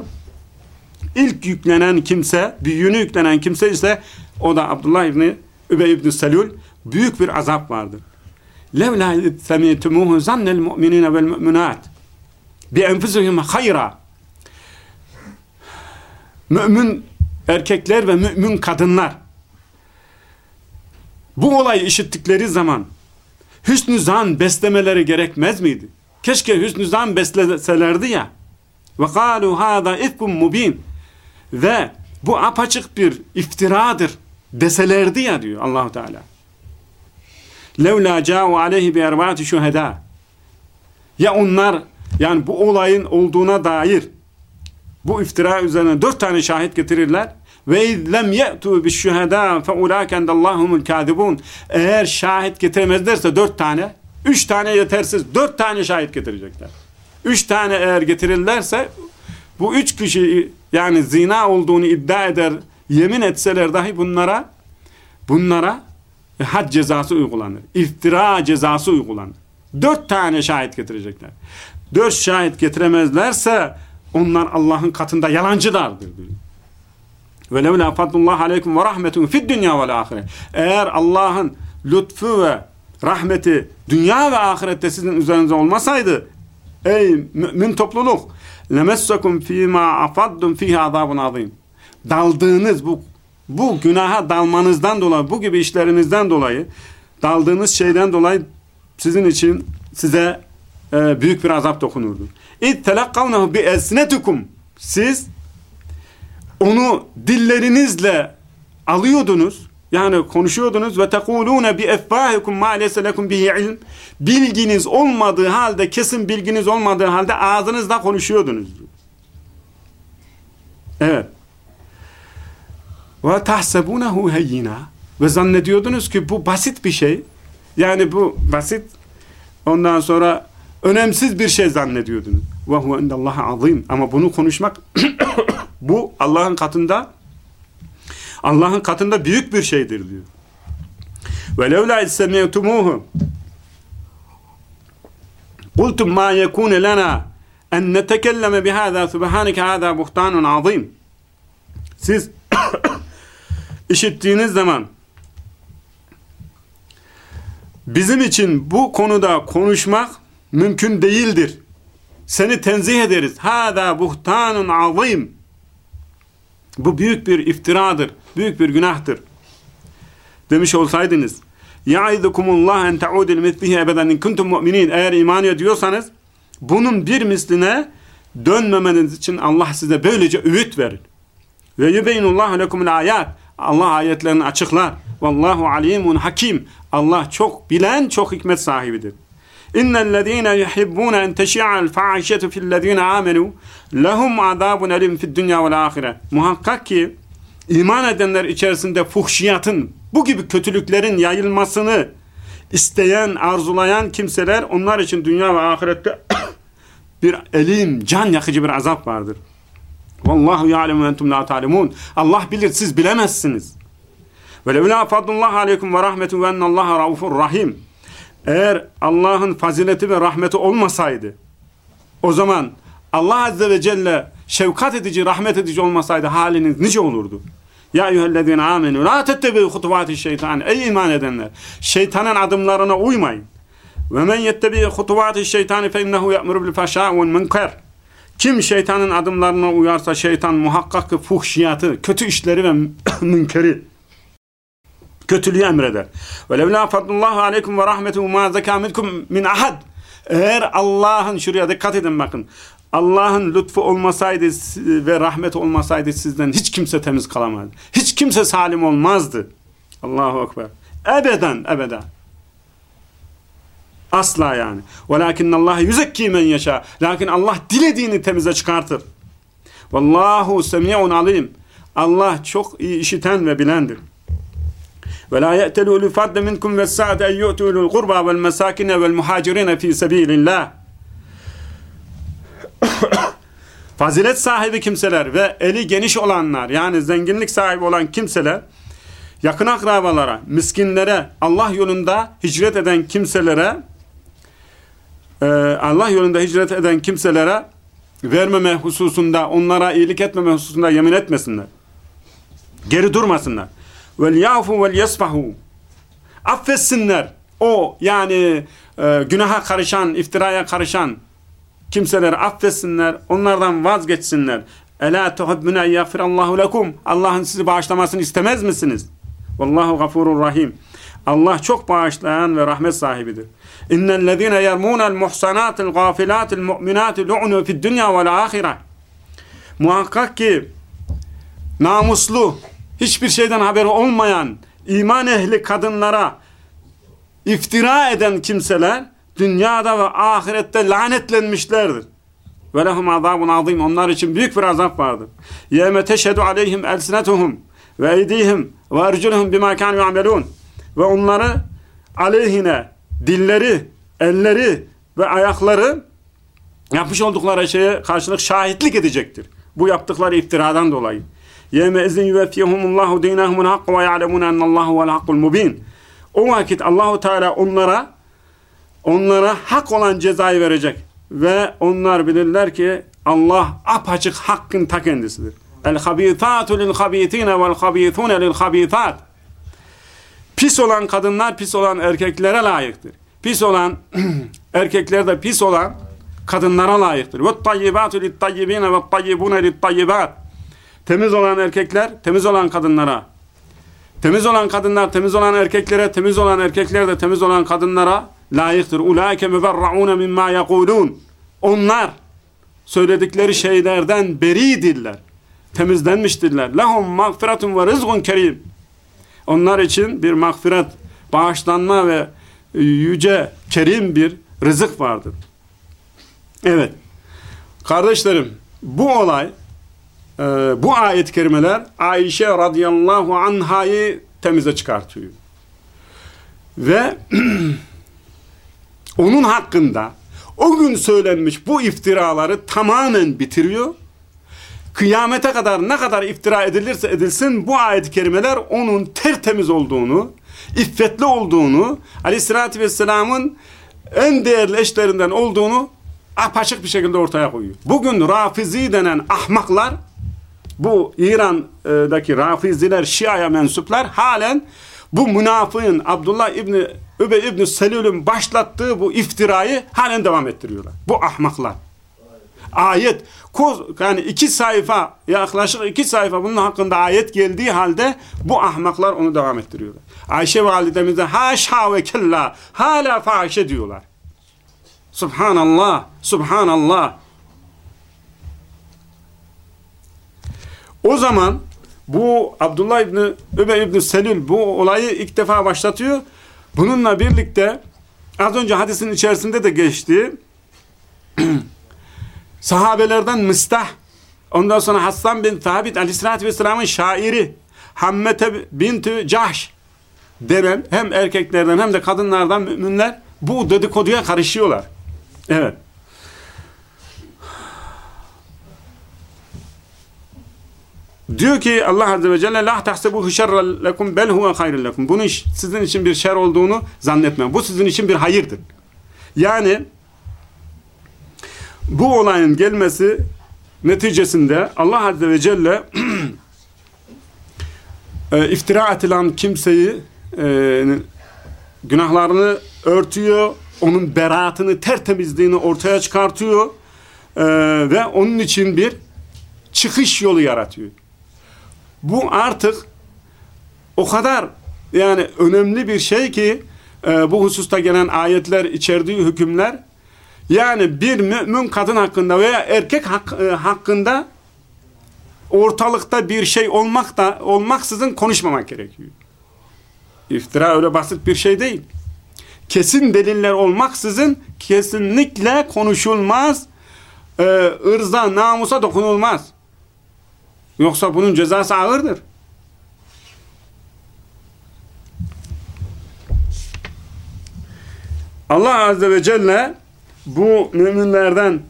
İlk yüklenen kimse, büyüğünü yüklenen kimse ise o da Abdullah İbni Übey İbni Selül büyük bir azap vardır. levla semitumuhu zannel mu'minine vel mu'minat bi enfusihim hayra mümin erkekler ve mümin kadınlar bu olayı işittikleri zaman hüsnü zan beslemeleri gerekmez miydi? Keşke hüsnü zan besleselerdi ya. Ve kalu hada ifkum mubin. Ve bu apaçık bir iftiradır deselerdi ya diyor Allahu Teala. Levla ca'u aleyhi bi erba'ati şuheda. Ya onlar yani bu olayın olduğuna dair bu iftira üzerine dört tane şahit getirirler ve izlem ye'tu bi şuheda fe ulâke endallâhumul kâdibûn eğer şahit getiremezlerse dört tane üç tane yetersiz dört tane şahit getirecekler. Üç tane eğer getirirlerse bu üç kişi yani zina olduğunu iddia eder yemin etseler dahi bunlara bunlara had cezası uygulanır. İftira cezası uygulanır. Dört tane şahit getirecekler. Dört şahit getiremezlerse onlar Allah'ın katında yalancılardır diyor. Ve levla fadlullah aleykum ve rahmetun fid dünya vel ahiret. Eğer Allah'ın lütfu ve rahmeti dünya ve ahirette sizin üzerinize olmasaydı ey mümin topluluk lemessakum fîmâ afaddum fîhâ azâbun azîm. Daldığınız bu bu günaha dalmanızdan dolayı, bu gibi işlerinizden dolayı, daldığınız şeyden dolayı sizin için size e, büyük bir azap dokunurdu. İz telakkavnehu bi esnetukum. Siz onu dillerinizle alıyordunuz. Yani konuşuyordunuz ve tekulune bi effahikum ma leyse lekum bihi ilm. Bilginiz olmadığı halde, kesin bilginiz olmadığı halde ağzınızla konuşuyordunuz. Evet. Ve tahsebunehu heyyina. Ve zannediyordunuz ki bu basit bir şey. Yani bu basit. Ondan sonra önemsiz bir şey zannediyordunuz. Ve huve indallaha azim. Ama bunu konuşmak [coughs] bu Allah'ın katında Allah'ın katında büyük bir şeydir diyor. Ve levla istemiyetumuhu Kultum ma yekune lana en netekelleme bihâzâ subhânike hâzâ buhtânun azîm. Siz [coughs] işittiğiniz zaman bizim için bu konuda konuşmak mümkün değildir. Seni tenzih ederiz. Hâdâ buhtanun azîm. Bu büyük bir iftiradır. Büyük bir günahtır. Demiş olsaydınız. Ya'idukumullah en ta'udil mislihi ebeden in kuntum mu'minin. Eğer iman ediyorsanız bunun bir misline dönmemeniz için Allah size böylece öğüt verir. Ve yubeynullahu lekumul ayat. Allah ayetlerini açıklar. Vallahu alimun hakim. Allah çok bilen, çok hikmet sahibidir. İnnellezîne yuhibbûne en teşi'al fahişetu fillezîne âmenû lehum azâbun elim fid dünya vel âhire. Muhakkak ki iman edenler içerisinde fuhşiyatın, bu gibi kötülüklerin yayılmasını isteyen, arzulayan kimseler onlar için dünya ve ahirette [coughs] bir elim, can yakıcı bir azap vardır. Vallahu ya'lemu entum la ta'lemun. Allah bilir siz bilemezsiniz. Ve levla fadlullah aleykum ve rahmetu ve ennallaha raufur rahim. Eğer Allah'ın fazileti ve rahmeti olmasaydı o zaman Allah azze ve celle şefkat edici, rahmet edici olmasaydı haliniz nice olurdu? Ya eyyühellezine amenu la tettebi hutuvati şeytan. Ey iman edenler! Şeytanın adımlarına uymayın. Ve men yettebi hutuvati şeytani fe innehu ya'muru bil fahşâ vel. Kim şeytanın adımlarına uyarsa şeytan muhakkak ki fuhşiyatı, kötü işleri ve [coughs] münkeri, kötülüğü emreder. Ve levlâ fadlullahu aleykum ve rahmetuhu mâ zekâ minkum min ahad. Eğer Allah'ın, şuraya dikkat edin bakın, Allah'ın lütfu olmasaydı ve rahmet olmasaydı sizden hiç kimse temiz kalamazdı. Hiç kimse salim olmazdı. Allahu Ekber. Ebeden, ebeden. Asla yani. وَلَاكِنَّ اللّٰهِ يُزَكِّي مَنْ يَشَاءُ Lakin Allah dilediğini temize çıkartır. Vallahu semi'un alim. Allah çok iyi işiten ve bilendir. وَلَا يَأْتَلُوا لُفَدَّ مِنْكُمْ وَالسَّعَدَ اَنْ يُؤْتُوا الْقُرْبَى وَالْمَسَاكِنَ وَالْمُحَاجِرِينَ ف۪ي سَب۪يلِ اللّٰهِ [coughs] fazilet sahibi kimseler ve eli geniş olanlar yani zenginlik sahibi olan kimseler yakın akrabalara, miskinlere, Allah yolunda hicret eden kimselere e, Allah yolunda hicret eden kimselere vermeme hususunda, onlara iyilik etmeme hususunda yemin etmesinler. Geri durmasınlar. Vel yasfahu. Affetsinler. O yani e, günaha karışan, iftiraya karışan kimseleri affetsinler, onlardan vazgeçsinler. Ela tuhibbuna yagfirallahu lekum. Allah'ın sizi bağışlamasını istemez misiniz? Vallahu gafurur rahim. Allah çok bağışlayan ve rahmet sahibidir. İnnellezîne yermûnel muhsanâtil gâfilâtil mu'minâti lu'nû fid dünya vel âhire. Muhakkak ki namuslu, hiçbir şeyden haberi olmayan iman ehli kadınlara iftira eden kimseler dünyada ve ahirette lanetlenmişlerdir. Ve lehum azabun. Onlar için büyük bir azap vardır. Yevme teşhedü aleyhim elsinetuhum ve eydihim ve erculuhum bima kanu. Ve onları aleyhine dilleri, elleri ve ayakları yapmış oldukları şeye karşılık şahitlik edecektir. Bu yaptıkları iftiradan dolayı. Yevme izin yüveffiyehumullahu dinahumul hak ve ya'lemune ennallahu vel hakkul mubin. O vakit Allahu Teala onlara onlara hak olan cezayı verecek ve onlar bilirler ki Allah apaçık hakkın ta kendisidir. El habithatu lil habithine Pis olan kadınlar pis olan erkeklere layıktır. Pis olan [clears throat] erkekler de pis olan kadınlara layıktır. Ve tayyibune lit tayyibat. Temiz olan erkekler temiz olan kadınlara, temiz olan kadınlar temiz olan erkeklere, temiz olan erkekler de temiz olan kadınlara layıktır. Ulaike müberraun mimma yekulun. Onlar söyledikleri şeylerden beridirler. Temizlenmiştirler. Mağfiretun ve rızkun kerim. Onlar için bir mağfiret, bağışlanma ve yüce, kerim bir rızık vardır. Evet. Kardeşlerim, bu olay, e, bu ayet-i kerimeler Ayşe radıyallahu anhayı temize çıkartıyor. Ve [clears throat] onun hakkında o gün söylenmiş bu iftiraları tamamen bitiriyor. Kıyamete kadar ne kadar iftira edilirse edilsin bu ayet-i kerimeler onun tertemiz olduğunu, iffetli olduğunu, aleyhissalatü vesselamın en değerli eşlerinden olduğunu apaçık bir şekilde ortaya koyuyor. Bugün Rafizi denen ahmaklar, bu İran'daki Rafiziler, Şia'ya mensuplar halen bu münafığın Abdullah İbni Übey İbni Selül'ün başlattığı bu iftirayı halen devam ettiriyorlar. Bu ahmaklar. Ayet, yani iki sayfa, yaklaşık iki sayfa bunun hakkında ayet geldiği halde bu ahmaklar onu devam ettiriyorlar. Ayşe validemize haşa ve kella hala fahişe diyorlar. Subhanallah, Subhanallah. O zaman bu Abdullah İbni Übey İbni Selül bu olayı ilk defa başlatıyor. Bununla birlikte az önce hadisin içerisinde de geçti. [clears throat] Sahabelerden Mistah, ondan sonra Hassan bin Thabit aleyhissalatü vesselamın şairi Hammete bintü Cahş denen hem erkeklerden hem de kadınlardan müminler bu dedikoduya karışıyorlar. Evet. Diyor ki Allah Azze ve Celle la tahsebuhu şerren lekum bel huve hayrun lekum. Bunun sizin için bir şer olduğunu zannetmeyin. Bu sizin için bir hayırdır. Yani bu olayın gelmesi neticesinde Allah Azze ve Celle [clears throat] e, iftira edilen kimseyi e, günahlarını örtüyor, onun beraatını, tertemizliğini ortaya çıkartıyor e, ve onun için bir çıkış yolu yaratıyor. Bu artık o kadar yani önemli bir şey ki e, bu hususta gelen ayetler içerdiği hükümler yani bir mümin kadın hakkında veya erkek hak, e, hakkında ortalıkta bir şey olmak da olmaksızın konuşmamak gerekiyor. İftira öyle basit bir şey değil. Kesin deliller olmaksızın kesinlikle konuşulmaz, e, ırza, namusa dokunulmaz. Yoksa bunun cezası ağırdır. Allah Azze ve Celle bu müminlerden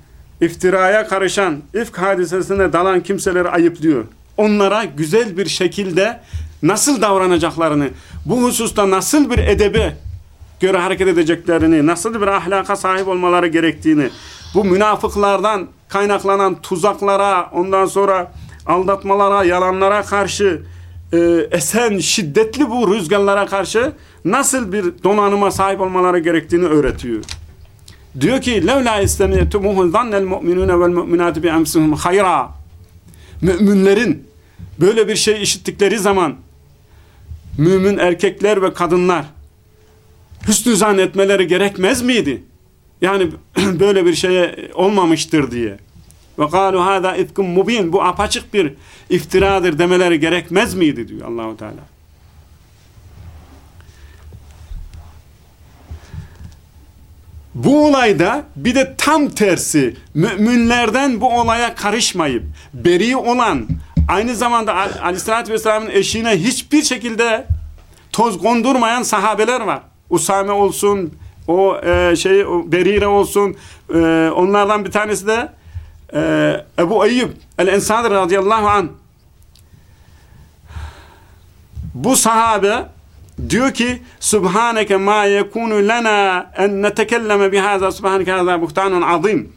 iftiraya karışan, ifk hadisesine dalan kimseleri ayıplıyor. Onlara güzel bir şekilde nasıl davranacaklarını, bu hususta nasıl bir edebe göre hareket edeceklerini, nasıl bir ahlaka sahip olmaları gerektiğini, bu münafıklardan kaynaklanan tuzaklara, ondan sonra aldatmalara, yalanlara karşı e, esen, şiddetli bu rüzgarlara karşı nasıl bir donanıma sahip olmaları gerektiğini öğretiyor. Diyor ki levla istemiyetumuhu zannel mu'minune vel mu'minatu bi amsihum hayra. Müminlerin böyle bir şey işittikleri zaman mümin erkekler ve kadınlar hüsnü zannetmeleri gerekmez miydi? Yani [clears throat] böyle bir şeye olmamıştır diye. Ve kalu hada ifkum mubin bu apaçık bir iftiradır demeleri gerekmez miydi diyor Allahu Teala. Bu olayda bir de tam tersi müminlerden bu olaya karışmayıp beri olan aynı zamanda Aleyhisselatü Vesselam'ın eşiğine hiçbir şekilde toz kondurmayan sahabeler var. Usame olsun, o e, şey o Berire olsun, e, onlardan bir tanesi de e, Ebu Eyyub el-Ensari radıyallahu an. Bu sahabe diyor ki Subhaneke ma yekunu lena en netekelleme bihaza subhaneke haza buhtanun azim.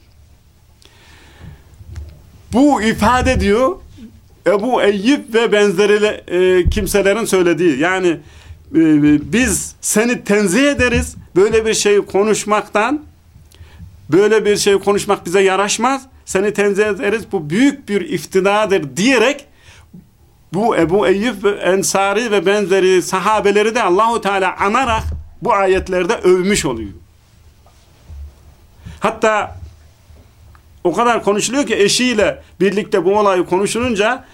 Bu ifade diyor Ebu Eyyub ve benzeri e, kimselerin söylediği. Yani e, biz seni tenzih ederiz. Böyle bir şey konuşmaktan böyle bir şey konuşmak bize yaraşmaz. Seni tenzih ederiz. Bu büyük bir iftidadır diyerek bu Ebu Eyyub Ensari ve benzeri sahabeleri de Allahu Teala anarak bu ayetlerde övmüş oluyor. Hatta o kadar konuşuluyor ki eşiyle birlikte bu olayı konuşulunca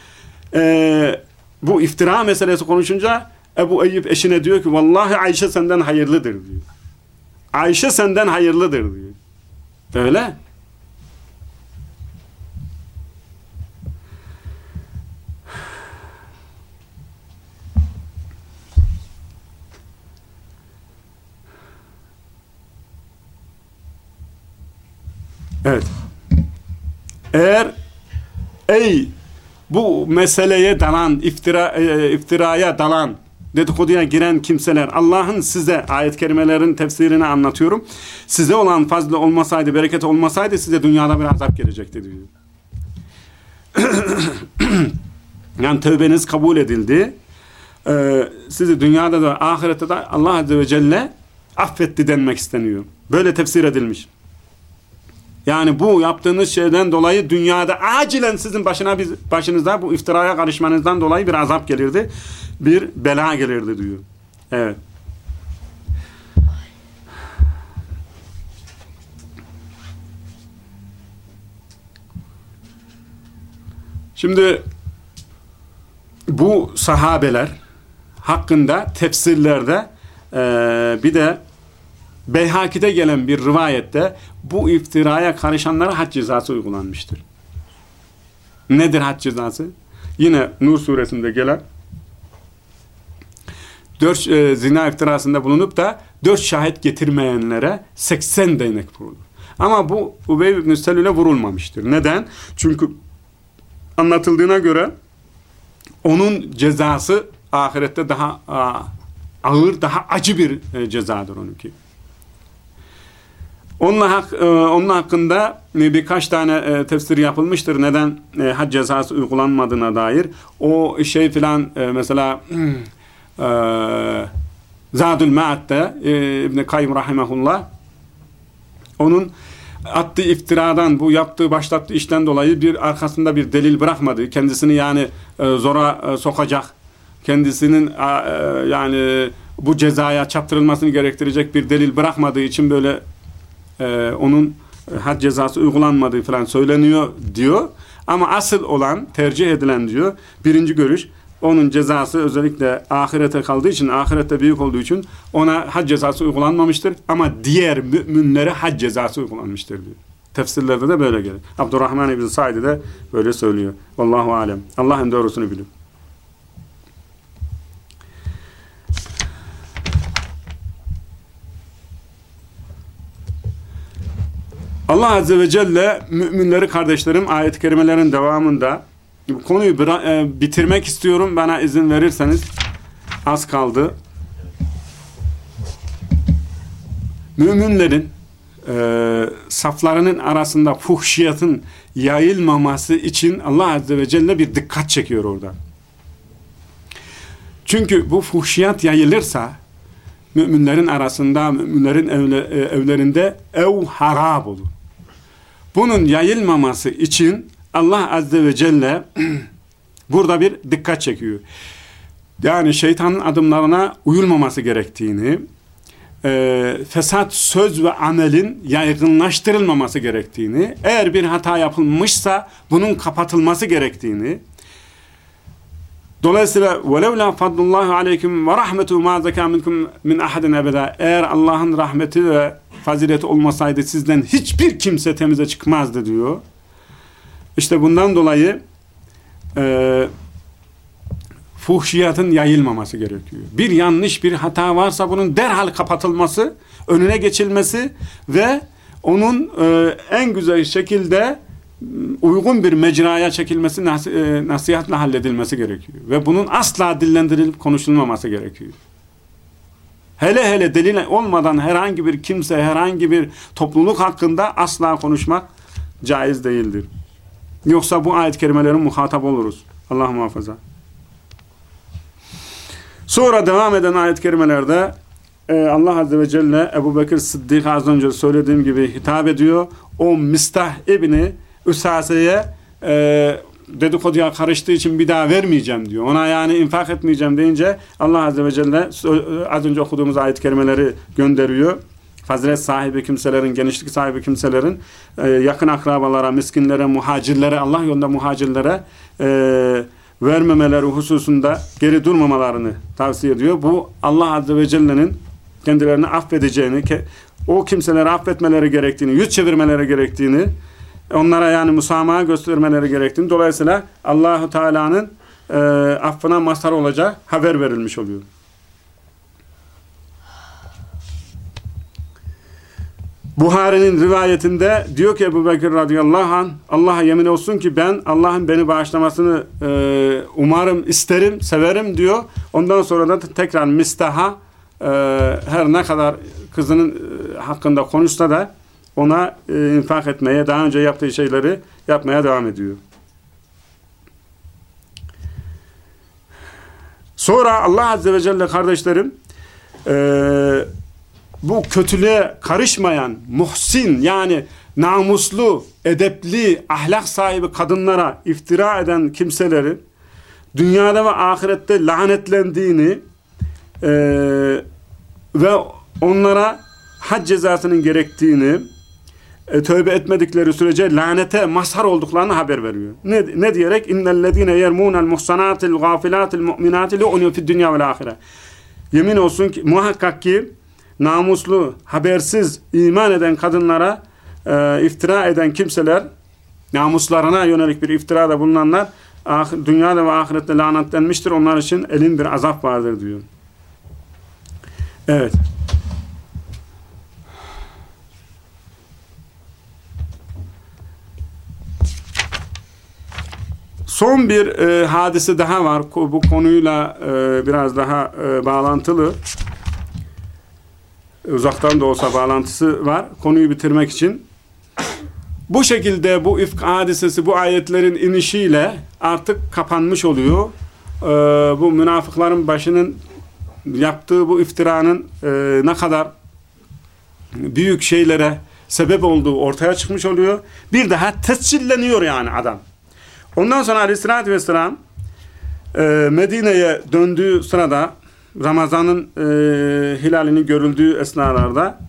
e, bu iftira meselesi konuşunca Ebu Eyyub eşine diyor ki vallahi Ayşe senden hayırlıdır diyor. Ayşe senden hayırlıdır diyor. Öyle. Evet. Eğer ey bu meseleye dalan, iftira, e, iftiraya dalan, dedikoduya giren kimseler, Allah'ın size ayet kerimelerin tefsirini anlatıyorum. Size olan fazla olmasaydı, bereket olmasaydı size dünyada bir azap gelecekti diyor. [coughs] yani tövbeniz kabul edildi. Ee, sizi dünyada da ahirette de Allah Azze ve Celle affetti denmek isteniyor. Böyle tefsir edilmiş. Yani bu yaptığınız şeyden dolayı dünyada acilen sizin başına başınıza bu iftiraya karışmanızdan dolayı bir azap gelirdi. Bir bela gelirdi diyor. Evet. Şimdi bu sahabeler hakkında tefsirlerde e, bir de Beyhaki'de gelen bir rivayette bu iftiraya karışanlara had cezası uygulanmıştır. Nedir had cezası? Yine Nur suresinde gelen dört e, zina iftirasında bulunup da dört şahit getirmeyenlere 80 değnek vurulur. Ama bu Ubey ibn Selül'e vurulmamıştır. Neden? Çünkü anlatıldığına göre onun cezası ahirette daha ağır, daha acı bir e, cezadır onunki. Onunla hak, e, onun hakkında e, birkaç tane e, tefsir yapılmıştır. Neden e, hac cezası uygulanmadığına dair. O şey filan e, mesela [clears throat] e, Zadül Ma'at'ta e, İbn-i Kayyum Rahimahullah onun attığı iftiradan, bu yaptığı, başlattığı işten dolayı bir arkasında bir delil bırakmadı. Kendisini yani zora sokacak, kendisinin yani bu cezaya çaptırılmasını gerektirecek bir delil bırakmadığı için böyle e, onun had cezası uygulanmadığı falan söyleniyor diyor. Ama asıl olan, tercih edilen diyor, birinci görüş, onun cezası özellikle ahirete kaldığı için, ahirette büyük olduğu için ona had cezası uygulanmamıştır. Ama diğer müminlere had cezası uygulanmıştır diyor. Tefsirlerde de böyle gelir. Abdurrahman İbni Said de böyle söylüyor. Allahu alem. Allah en doğrusunu bilir. Allah Azze ve Celle müminleri kardeşlerim ayet-i kerimelerin devamında konuyu e, bitirmek istiyorum bana izin verirseniz az kaldı. Müminlerin e, saflarının arasında fuhşiyatın yayılmaması için Allah Azze ve Celle bir dikkat çekiyor orada. Çünkü bu fuhşiyat yayılırsa müminlerin arasında, müminlerin evle, e, evlerinde ev harap olur. Bunun yayılmaması için Allah Azze ve Celle [clears throat] burada bir dikkat çekiyor. Yani şeytanın adımlarına uyulmaması gerektiğini, e, fesat söz ve amelin yaygınlaştırılmaması gerektiğini, eğer bir hata yapılmışsa bunun kapatılması gerektiğini, Dolayısıyla وَلَوْلَا فَضْلُ اللّٰهُ عَلَيْكُمْ وَرَحْمَتُهُ مَا زَكَى مِنْكُمْ مِنْ اَحَدٍ اَبَدًا Eğer Allah'ın rahmeti ve fazileti olmasaydı sizden hiçbir kimse temize çıkmazdı diyor. İşte bundan dolayı e, fuhşiyatın yayılmaması gerekiyor. Bir yanlış, bir hata varsa bunun derhal kapatılması, önüne geçilmesi ve onun e, en güzel şekilde uygun bir mecraya çekilmesi, e, nasihatle halledilmesi gerekiyor. Ve bunun asla dillendirilip konuşulmaması gerekiyor. Hele hele delil olmadan herhangi bir kimse, herhangi bir topluluk hakkında asla konuşmak caiz değildir. Yoksa bu ayet-i kerimelerin muhatap oluruz. Allah muhafaza. Sonra devam eden ayet-i kerimelerde e, Allah Azze ve Celle Ebu Bekir Sıddık az önce söylediğim gibi hitap ediyor. O Mistah İbni Üsase'ye e, dedikoduya karıştığı için bir daha vermeyeceğim diyor. Ona yani infak etmeyeceğim deyince Allah Azze ve Celle az önce okuduğumuz ayet-i kerimeleri gönderiyor. Fazilet sahibi kimselerin, genişlik sahibi kimselerin e, yakın akrabalara, miskinlere, muhacirlere, Allah yolunda muhacirlere e, vermemeleri hususunda geri durmamalarını tavsiye ediyor. Bu Allah Azze ve Celle'nin kendilerini affedeceğini, o kimseleri affetmeleri gerektiğini, yüz çevirmeleri gerektiğini onlara yani musamaha göstermeleri gerektiğini dolayısıyla Allahu Teala'nın e, affına mazhar olacak haber verilmiş oluyor. Buhari'nin rivayetinde diyor ki Ebu Bekir radıyallahu anh Allah'a yemin olsun ki ben Allah'ın beni bağışlamasını e, umarım, isterim, severim diyor. Ondan sonra da tekrar mistaha e, her ne kadar kızının e, hakkında konuşsa da ona e, infak etmeye, daha önce yaptığı şeyleri yapmaya devam ediyor. Sonra Allah Azze ve Celle kardeşlerim e, bu kötülüğe karışmayan, muhsin yani namuslu, edepli, ahlak sahibi kadınlara iftira eden kimselerin dünyada ve ahirette lanetlendiğini e, ve onlara hac cezasının gerektiğini e, tövbe etmedikleri sürece lanete mazhar olduklarını haber veriyor. Ne, ne diyerek? İnnellezine yermunel muhsanatil gafilatil mu'minatil lu'nu fid dünya vel ahire. Yemin olsun ki muhakkak ki namuslu, habersiz iman eden kadınlara e, iftira eden kimseler namuslarına yönelik bir iftirada bulunanlar ah, dünyada ve ahirette lanetlenmiştir. Onlar için elin bir azap vardır diyor. Evet. Son bir e, hadise daha var. Bu konuyla e, biraz daha e, bağlantılı. Uzaktan da olsa bağlantısı var. Konuyu bitirmek için. Bu şekilde bu ifk hadisesi, bu ayetlerin inişiyle artık kapanmış oluyor. E, bu münafıkların başının yaptığı bu iftiranın e, ne kadar büyük şeylere sebep olduğu ortaya çıkmış oluyor. Bir daha tescilleniyor yani adam. Ondan sonra aleyhissalatü vesselam e, Medine'ye döndüğü sırada Ramazan'ın e, hilalinin görüldüğü esnalarda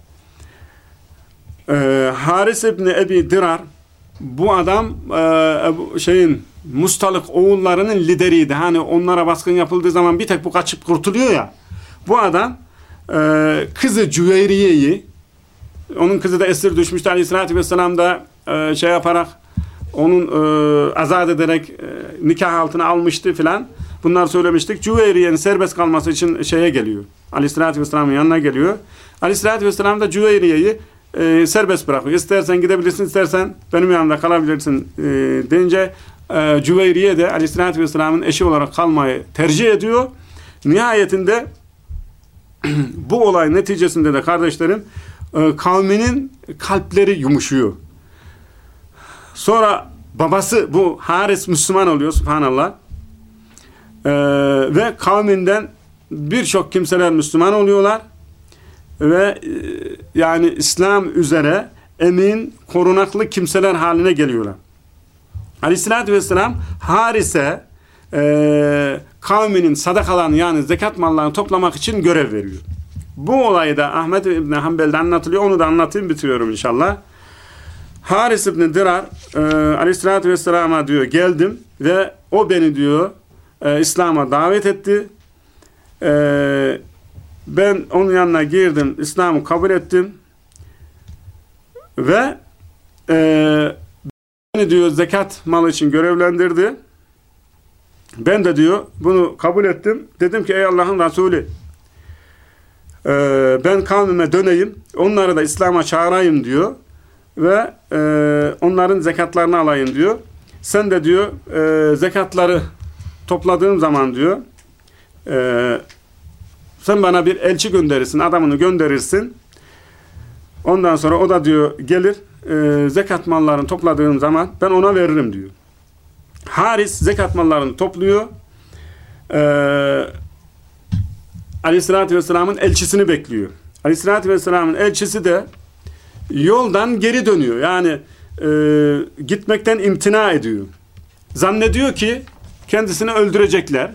e, Haris İbni Ebi Dirar bu adam e, şeyin Mustalık oğullarının lideriydi. Hani onlara baskın yapıldığı zaman bir tek bu kaçıp kurtuluyor ya. Bu adam e, kızı Cüveyriye'yi onun kızı da esir düşmüştü. Aleyhissalatü vesselam da e, şey yaparak onun e, azat ederek e, nikah altına almıştı filan. Bunlar söylemiştik. Cüveyriye'nin serbest kalması için şeye geliyor. Aleyhissalatü vesselamın yanına geliyor. Aleyhissalatü vesselam da Cüveyriye'yi e, serbest bırakıyor. İstersen gidebilirsin, istersen benim yanımda kalabilirsin e, deyince e, Cüveyriye de aleyhissalatü vesselamın eşi olarak kalmayı tercih ediyor. Nihayetinde [clears throat] bu olay neticesinde de kardeşlerim e, kavminin kalpleri yumuşuyor. Sonra babası bu Haris Müslüman oluyor subhanallah. E, ve kavminden birçok kimseler Müslüman oluyorlar. Ve e, yani İslam üzere emin, korunaklı kimseler haline geliyorlar. Aleyhissalatü vesselam Haris'e e, kavminin sadakalarını yani zekat mallarını toplamak için görev veriyor. Bu olayı da Ahmet İbni Hanbel'de anlatılıyor. Onu da anlatayım bitiriyorum inşallah. Haris İbni Dirar e, aleyhissalatü vesselama diyor geldim ve o beni diyor e, İslam'a davet etti. E, ben onun yanına girdim. İslam'ı kabul ettim. Ve e, beni diyor zekat malı için görevlendirdi. Ben de diyor bunu kabul ettim. Dedim ki ey Allah'ın Resulü e, ben kavmime döneyim. Onları da İslam'a çağırayım diyor. Ve e, onların zekatlarını alayım diyor. Sen de diyor e, zekatları topladığın zaman diyor e, sen bana bir elçi gönderirsin, adamını gönderirsin. Ondan sonra o da diyor gelir e, zekat mallarını topladığım zaman ben ona veririm diyor. Haris zekat mallarını topluyor. Ee, Aleyhisselatü Vesselam'ın elçisini bekliyor. Aleyhisselatü Vesselam'ın elçisi de yoldan geri dönüyor. Yani e, gitmekten imtina ediyor. Zannediyor ki kendisini öldürecekler.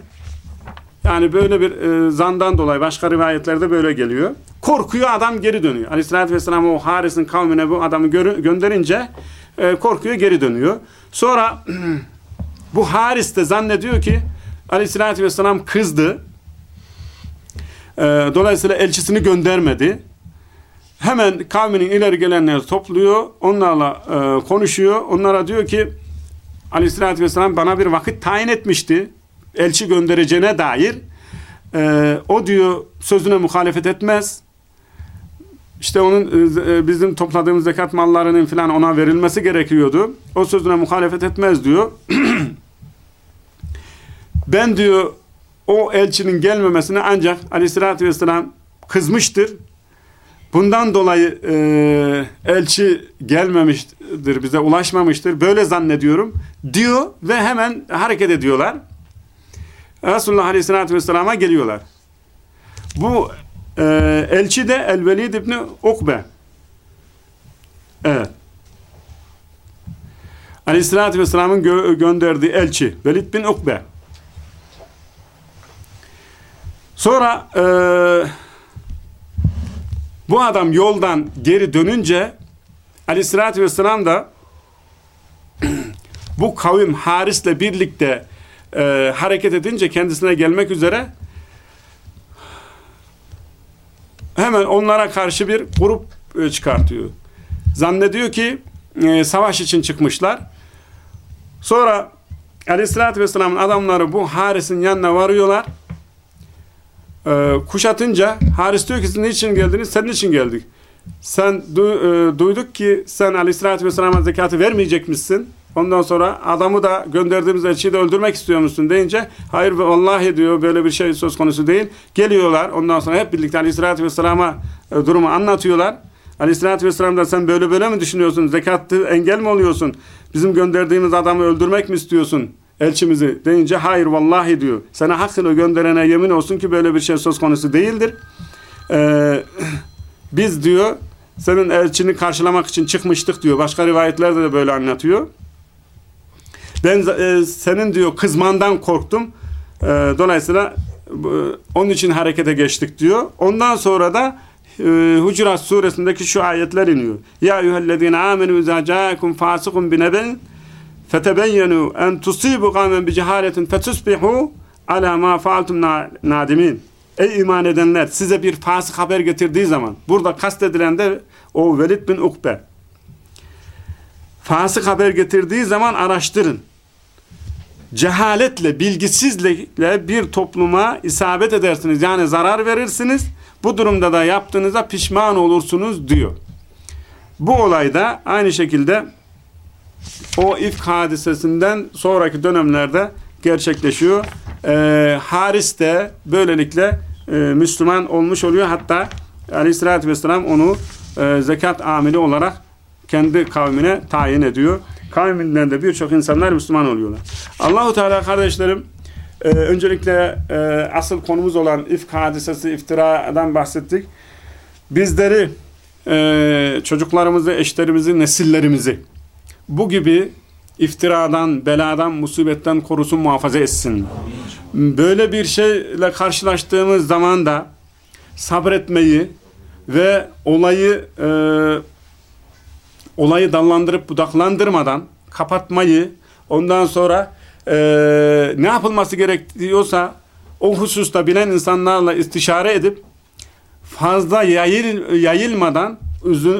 Yani böyle bir e, zandan dolayı başka rivayetlerde böyle geliyor. Korkuyor adam geri dönüyor. Aleyhisselatü Vesselam o Haris'in kavmine bu adamı gönderince e, korkuyor geri dönüyor. Sonra [clears throat] Bu Haris de zannediyor ki aleyhissalatü vesselam kızdı. Ee, dolayısıyla elçisini göndermedi. Hemen kavminin ileri gelenleri topluyor. Onlarla e, konuşuyor. Onlara diyor ki aleyhissalatü vesselam bana bir vakit tayin etmişti. Elçi göndereceğine dair. E, o diyor sözüne muhalefet etmez. İşte onun e, bizim topladığımız zekat mallarının falan ona verilmesi gerekiyordu. O sözüne muhalefet etmez diyor. [clears throat] Ben diyor o elçinin gelmemesine ancak aleyhissalatü vesselam kızmıştır. Bundan dolayı e, elçi gelmemiştir, bize ulaşmamıştır. Böyle zannediyorum diyor ve hemen hareket ediyorlar. Resulullah aleyhissalatü vesselama geliyorlar. Bu e, elçi de El-Velid İbni Ukbe. Evet. Aleyhissalatü vesselamın gö gönderdiği elçi Velid bin Ukbe. Sonra e, bu adam yoldan geri dönünce aleyhissalatü vesselam da [clears throat] bu kavim Haris'le birlikte e, hareket edince kendisine gelmek üzere hemen onlara karşı bir grup e, çıkartıyor. Zannediyor ki e, savaş için çıkmışlar. Sonra aleyhissalatü vesselamın adamları bu Haris'in yanına varıyorlar e, kuşatınca Haris diyor ki siz niçin geldiniz? Senin için geldik. Sen du, e, duyduk ki sen aleyhissalatü vesselam'a zekatı vermeyecekmişsin. Ondan sonra adamı da gönderdiğimiz elçiyi de öldürmek istiyor musun deyince hayır vallahi diyor böyle bir şey söz konusu değil. Geliyorlar ondan sonra hep birlikte aleyhissalatü vesselama e, durumu anlatıyorlar. Aleyhissalatü vesselam da sen böyle böyle mi düşünüyorsun? Zekatı engel mi oluyorsun? Bizim gönderdiğimiz adamı öldürmek mi istiyorsun? Elçimizi deyince hayır vallahi diyor. Sana hakkını gönderene yemin olsun ki böyle bir şey söz konusu değildir. Ee, [clears throat] biz diyor senin elçini karşılamak için çıkmıştık diyor. Başka rivayetlerde de böyle anlatıyor. Ben e, senin diyor kızmandan korktum. E, dolayısıyla onun için harekete geçtik diyor. Ondan sonra da e, Hucurat suresindeki şu ayetler iniyor. Ya eyyühellezine amenu izâ câekum fâsikum bineben fetebeyyenu en tusibu kavmen bi cehaletin fetusbihu ala ma faaltum nadimin. Ey iman edenler size bir fasık haber getirdiği zaman burada kastedilen de o Velid bin Ukbe. Fasık haber getirdiği zaman araştırın. Cehaletle, bilgisizlikle bir topluma isabet edersiniz. Yani zarar verirsiniz. Bu durumda da yaptığınıza pişman olursunuz diyor. Bu olayda aynı şekilde o ifk hadisesinden sonraki dönemlerde gerçekleşiyor. Ee, Haris de böylelikle e, Müslüman olmuş oluyor. Hatta Aleyhisselatü Vesselam onu e, zekat amili olarak kendi kavmine tayin ediyor. Kavminden de birçok insanlar Müslüman oluyorlar. Allahu Teala kardeşlerim e, öncelikle e, asıl konumuz olan ifk hadisesi, iftiradan bahsettik. Bizleri, e, çocuklarımızı, eşlerimizi, nesillerimizi bu gibi iftiradan, beladan, musibetten korusun, muhafaza etsin. Böyle bir şeyle karşılaştığımız zaman da sabretmeyi ve olayı e, olayı dallandırıp budaklandırmadan kapatmayı, ondan sonra e, ne yapılması gerekiyorsa o hususta bilen insanlarla istişare edip fazla yayıl, yayılmadan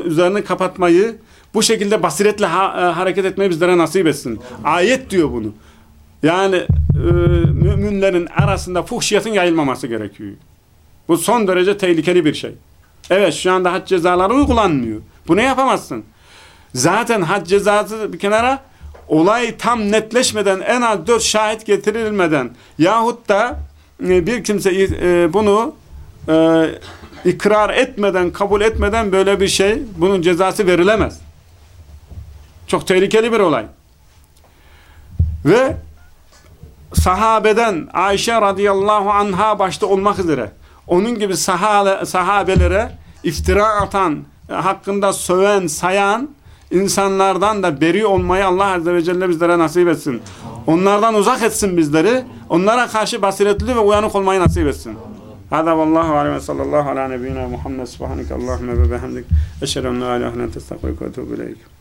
üzerini kapatmayı bu şekilde basiretle ha, e, hareket etmeyi bizlere nasip etsin. Ayet diyor bunu. Yani e, müminlerin arasında fuhşiyetin yayılmaması gerekiyor. Bu son derece tehlikeli bir şey. Evet şu anda had cezaları uygulanmıyor. Bunu yapamazsın. Zaten had cezası bir kenara olay tam netleşmeden en az dört şahit getirilmeden yahut da e, bir kimse e, bunu e, ikrar etmeden, kabul etmeden böyle bir şey, bunun cezası verilemez. Çok tehlikeli bir olay. Ve sahabeden Ayşe radıyallahu anha başta olmak üzere onun gibi sahabe, sahabelere iftira atan, hakkında söven, sayan insanlardan da beri olmayı Allah Azze ve Celle bizlere nasip etsin. Onlardan uzak etsin bizleri. Onlara karşı basiretli ve uyanık olmayı nasip etsin. Hada vallahu aleyhi ve sallallahu ala nebiyyina Muhammed subhaneke Allahümme ve behemdik. Eşhedü en la ilahe illa ente estağfiruke ve etûbü ileyk.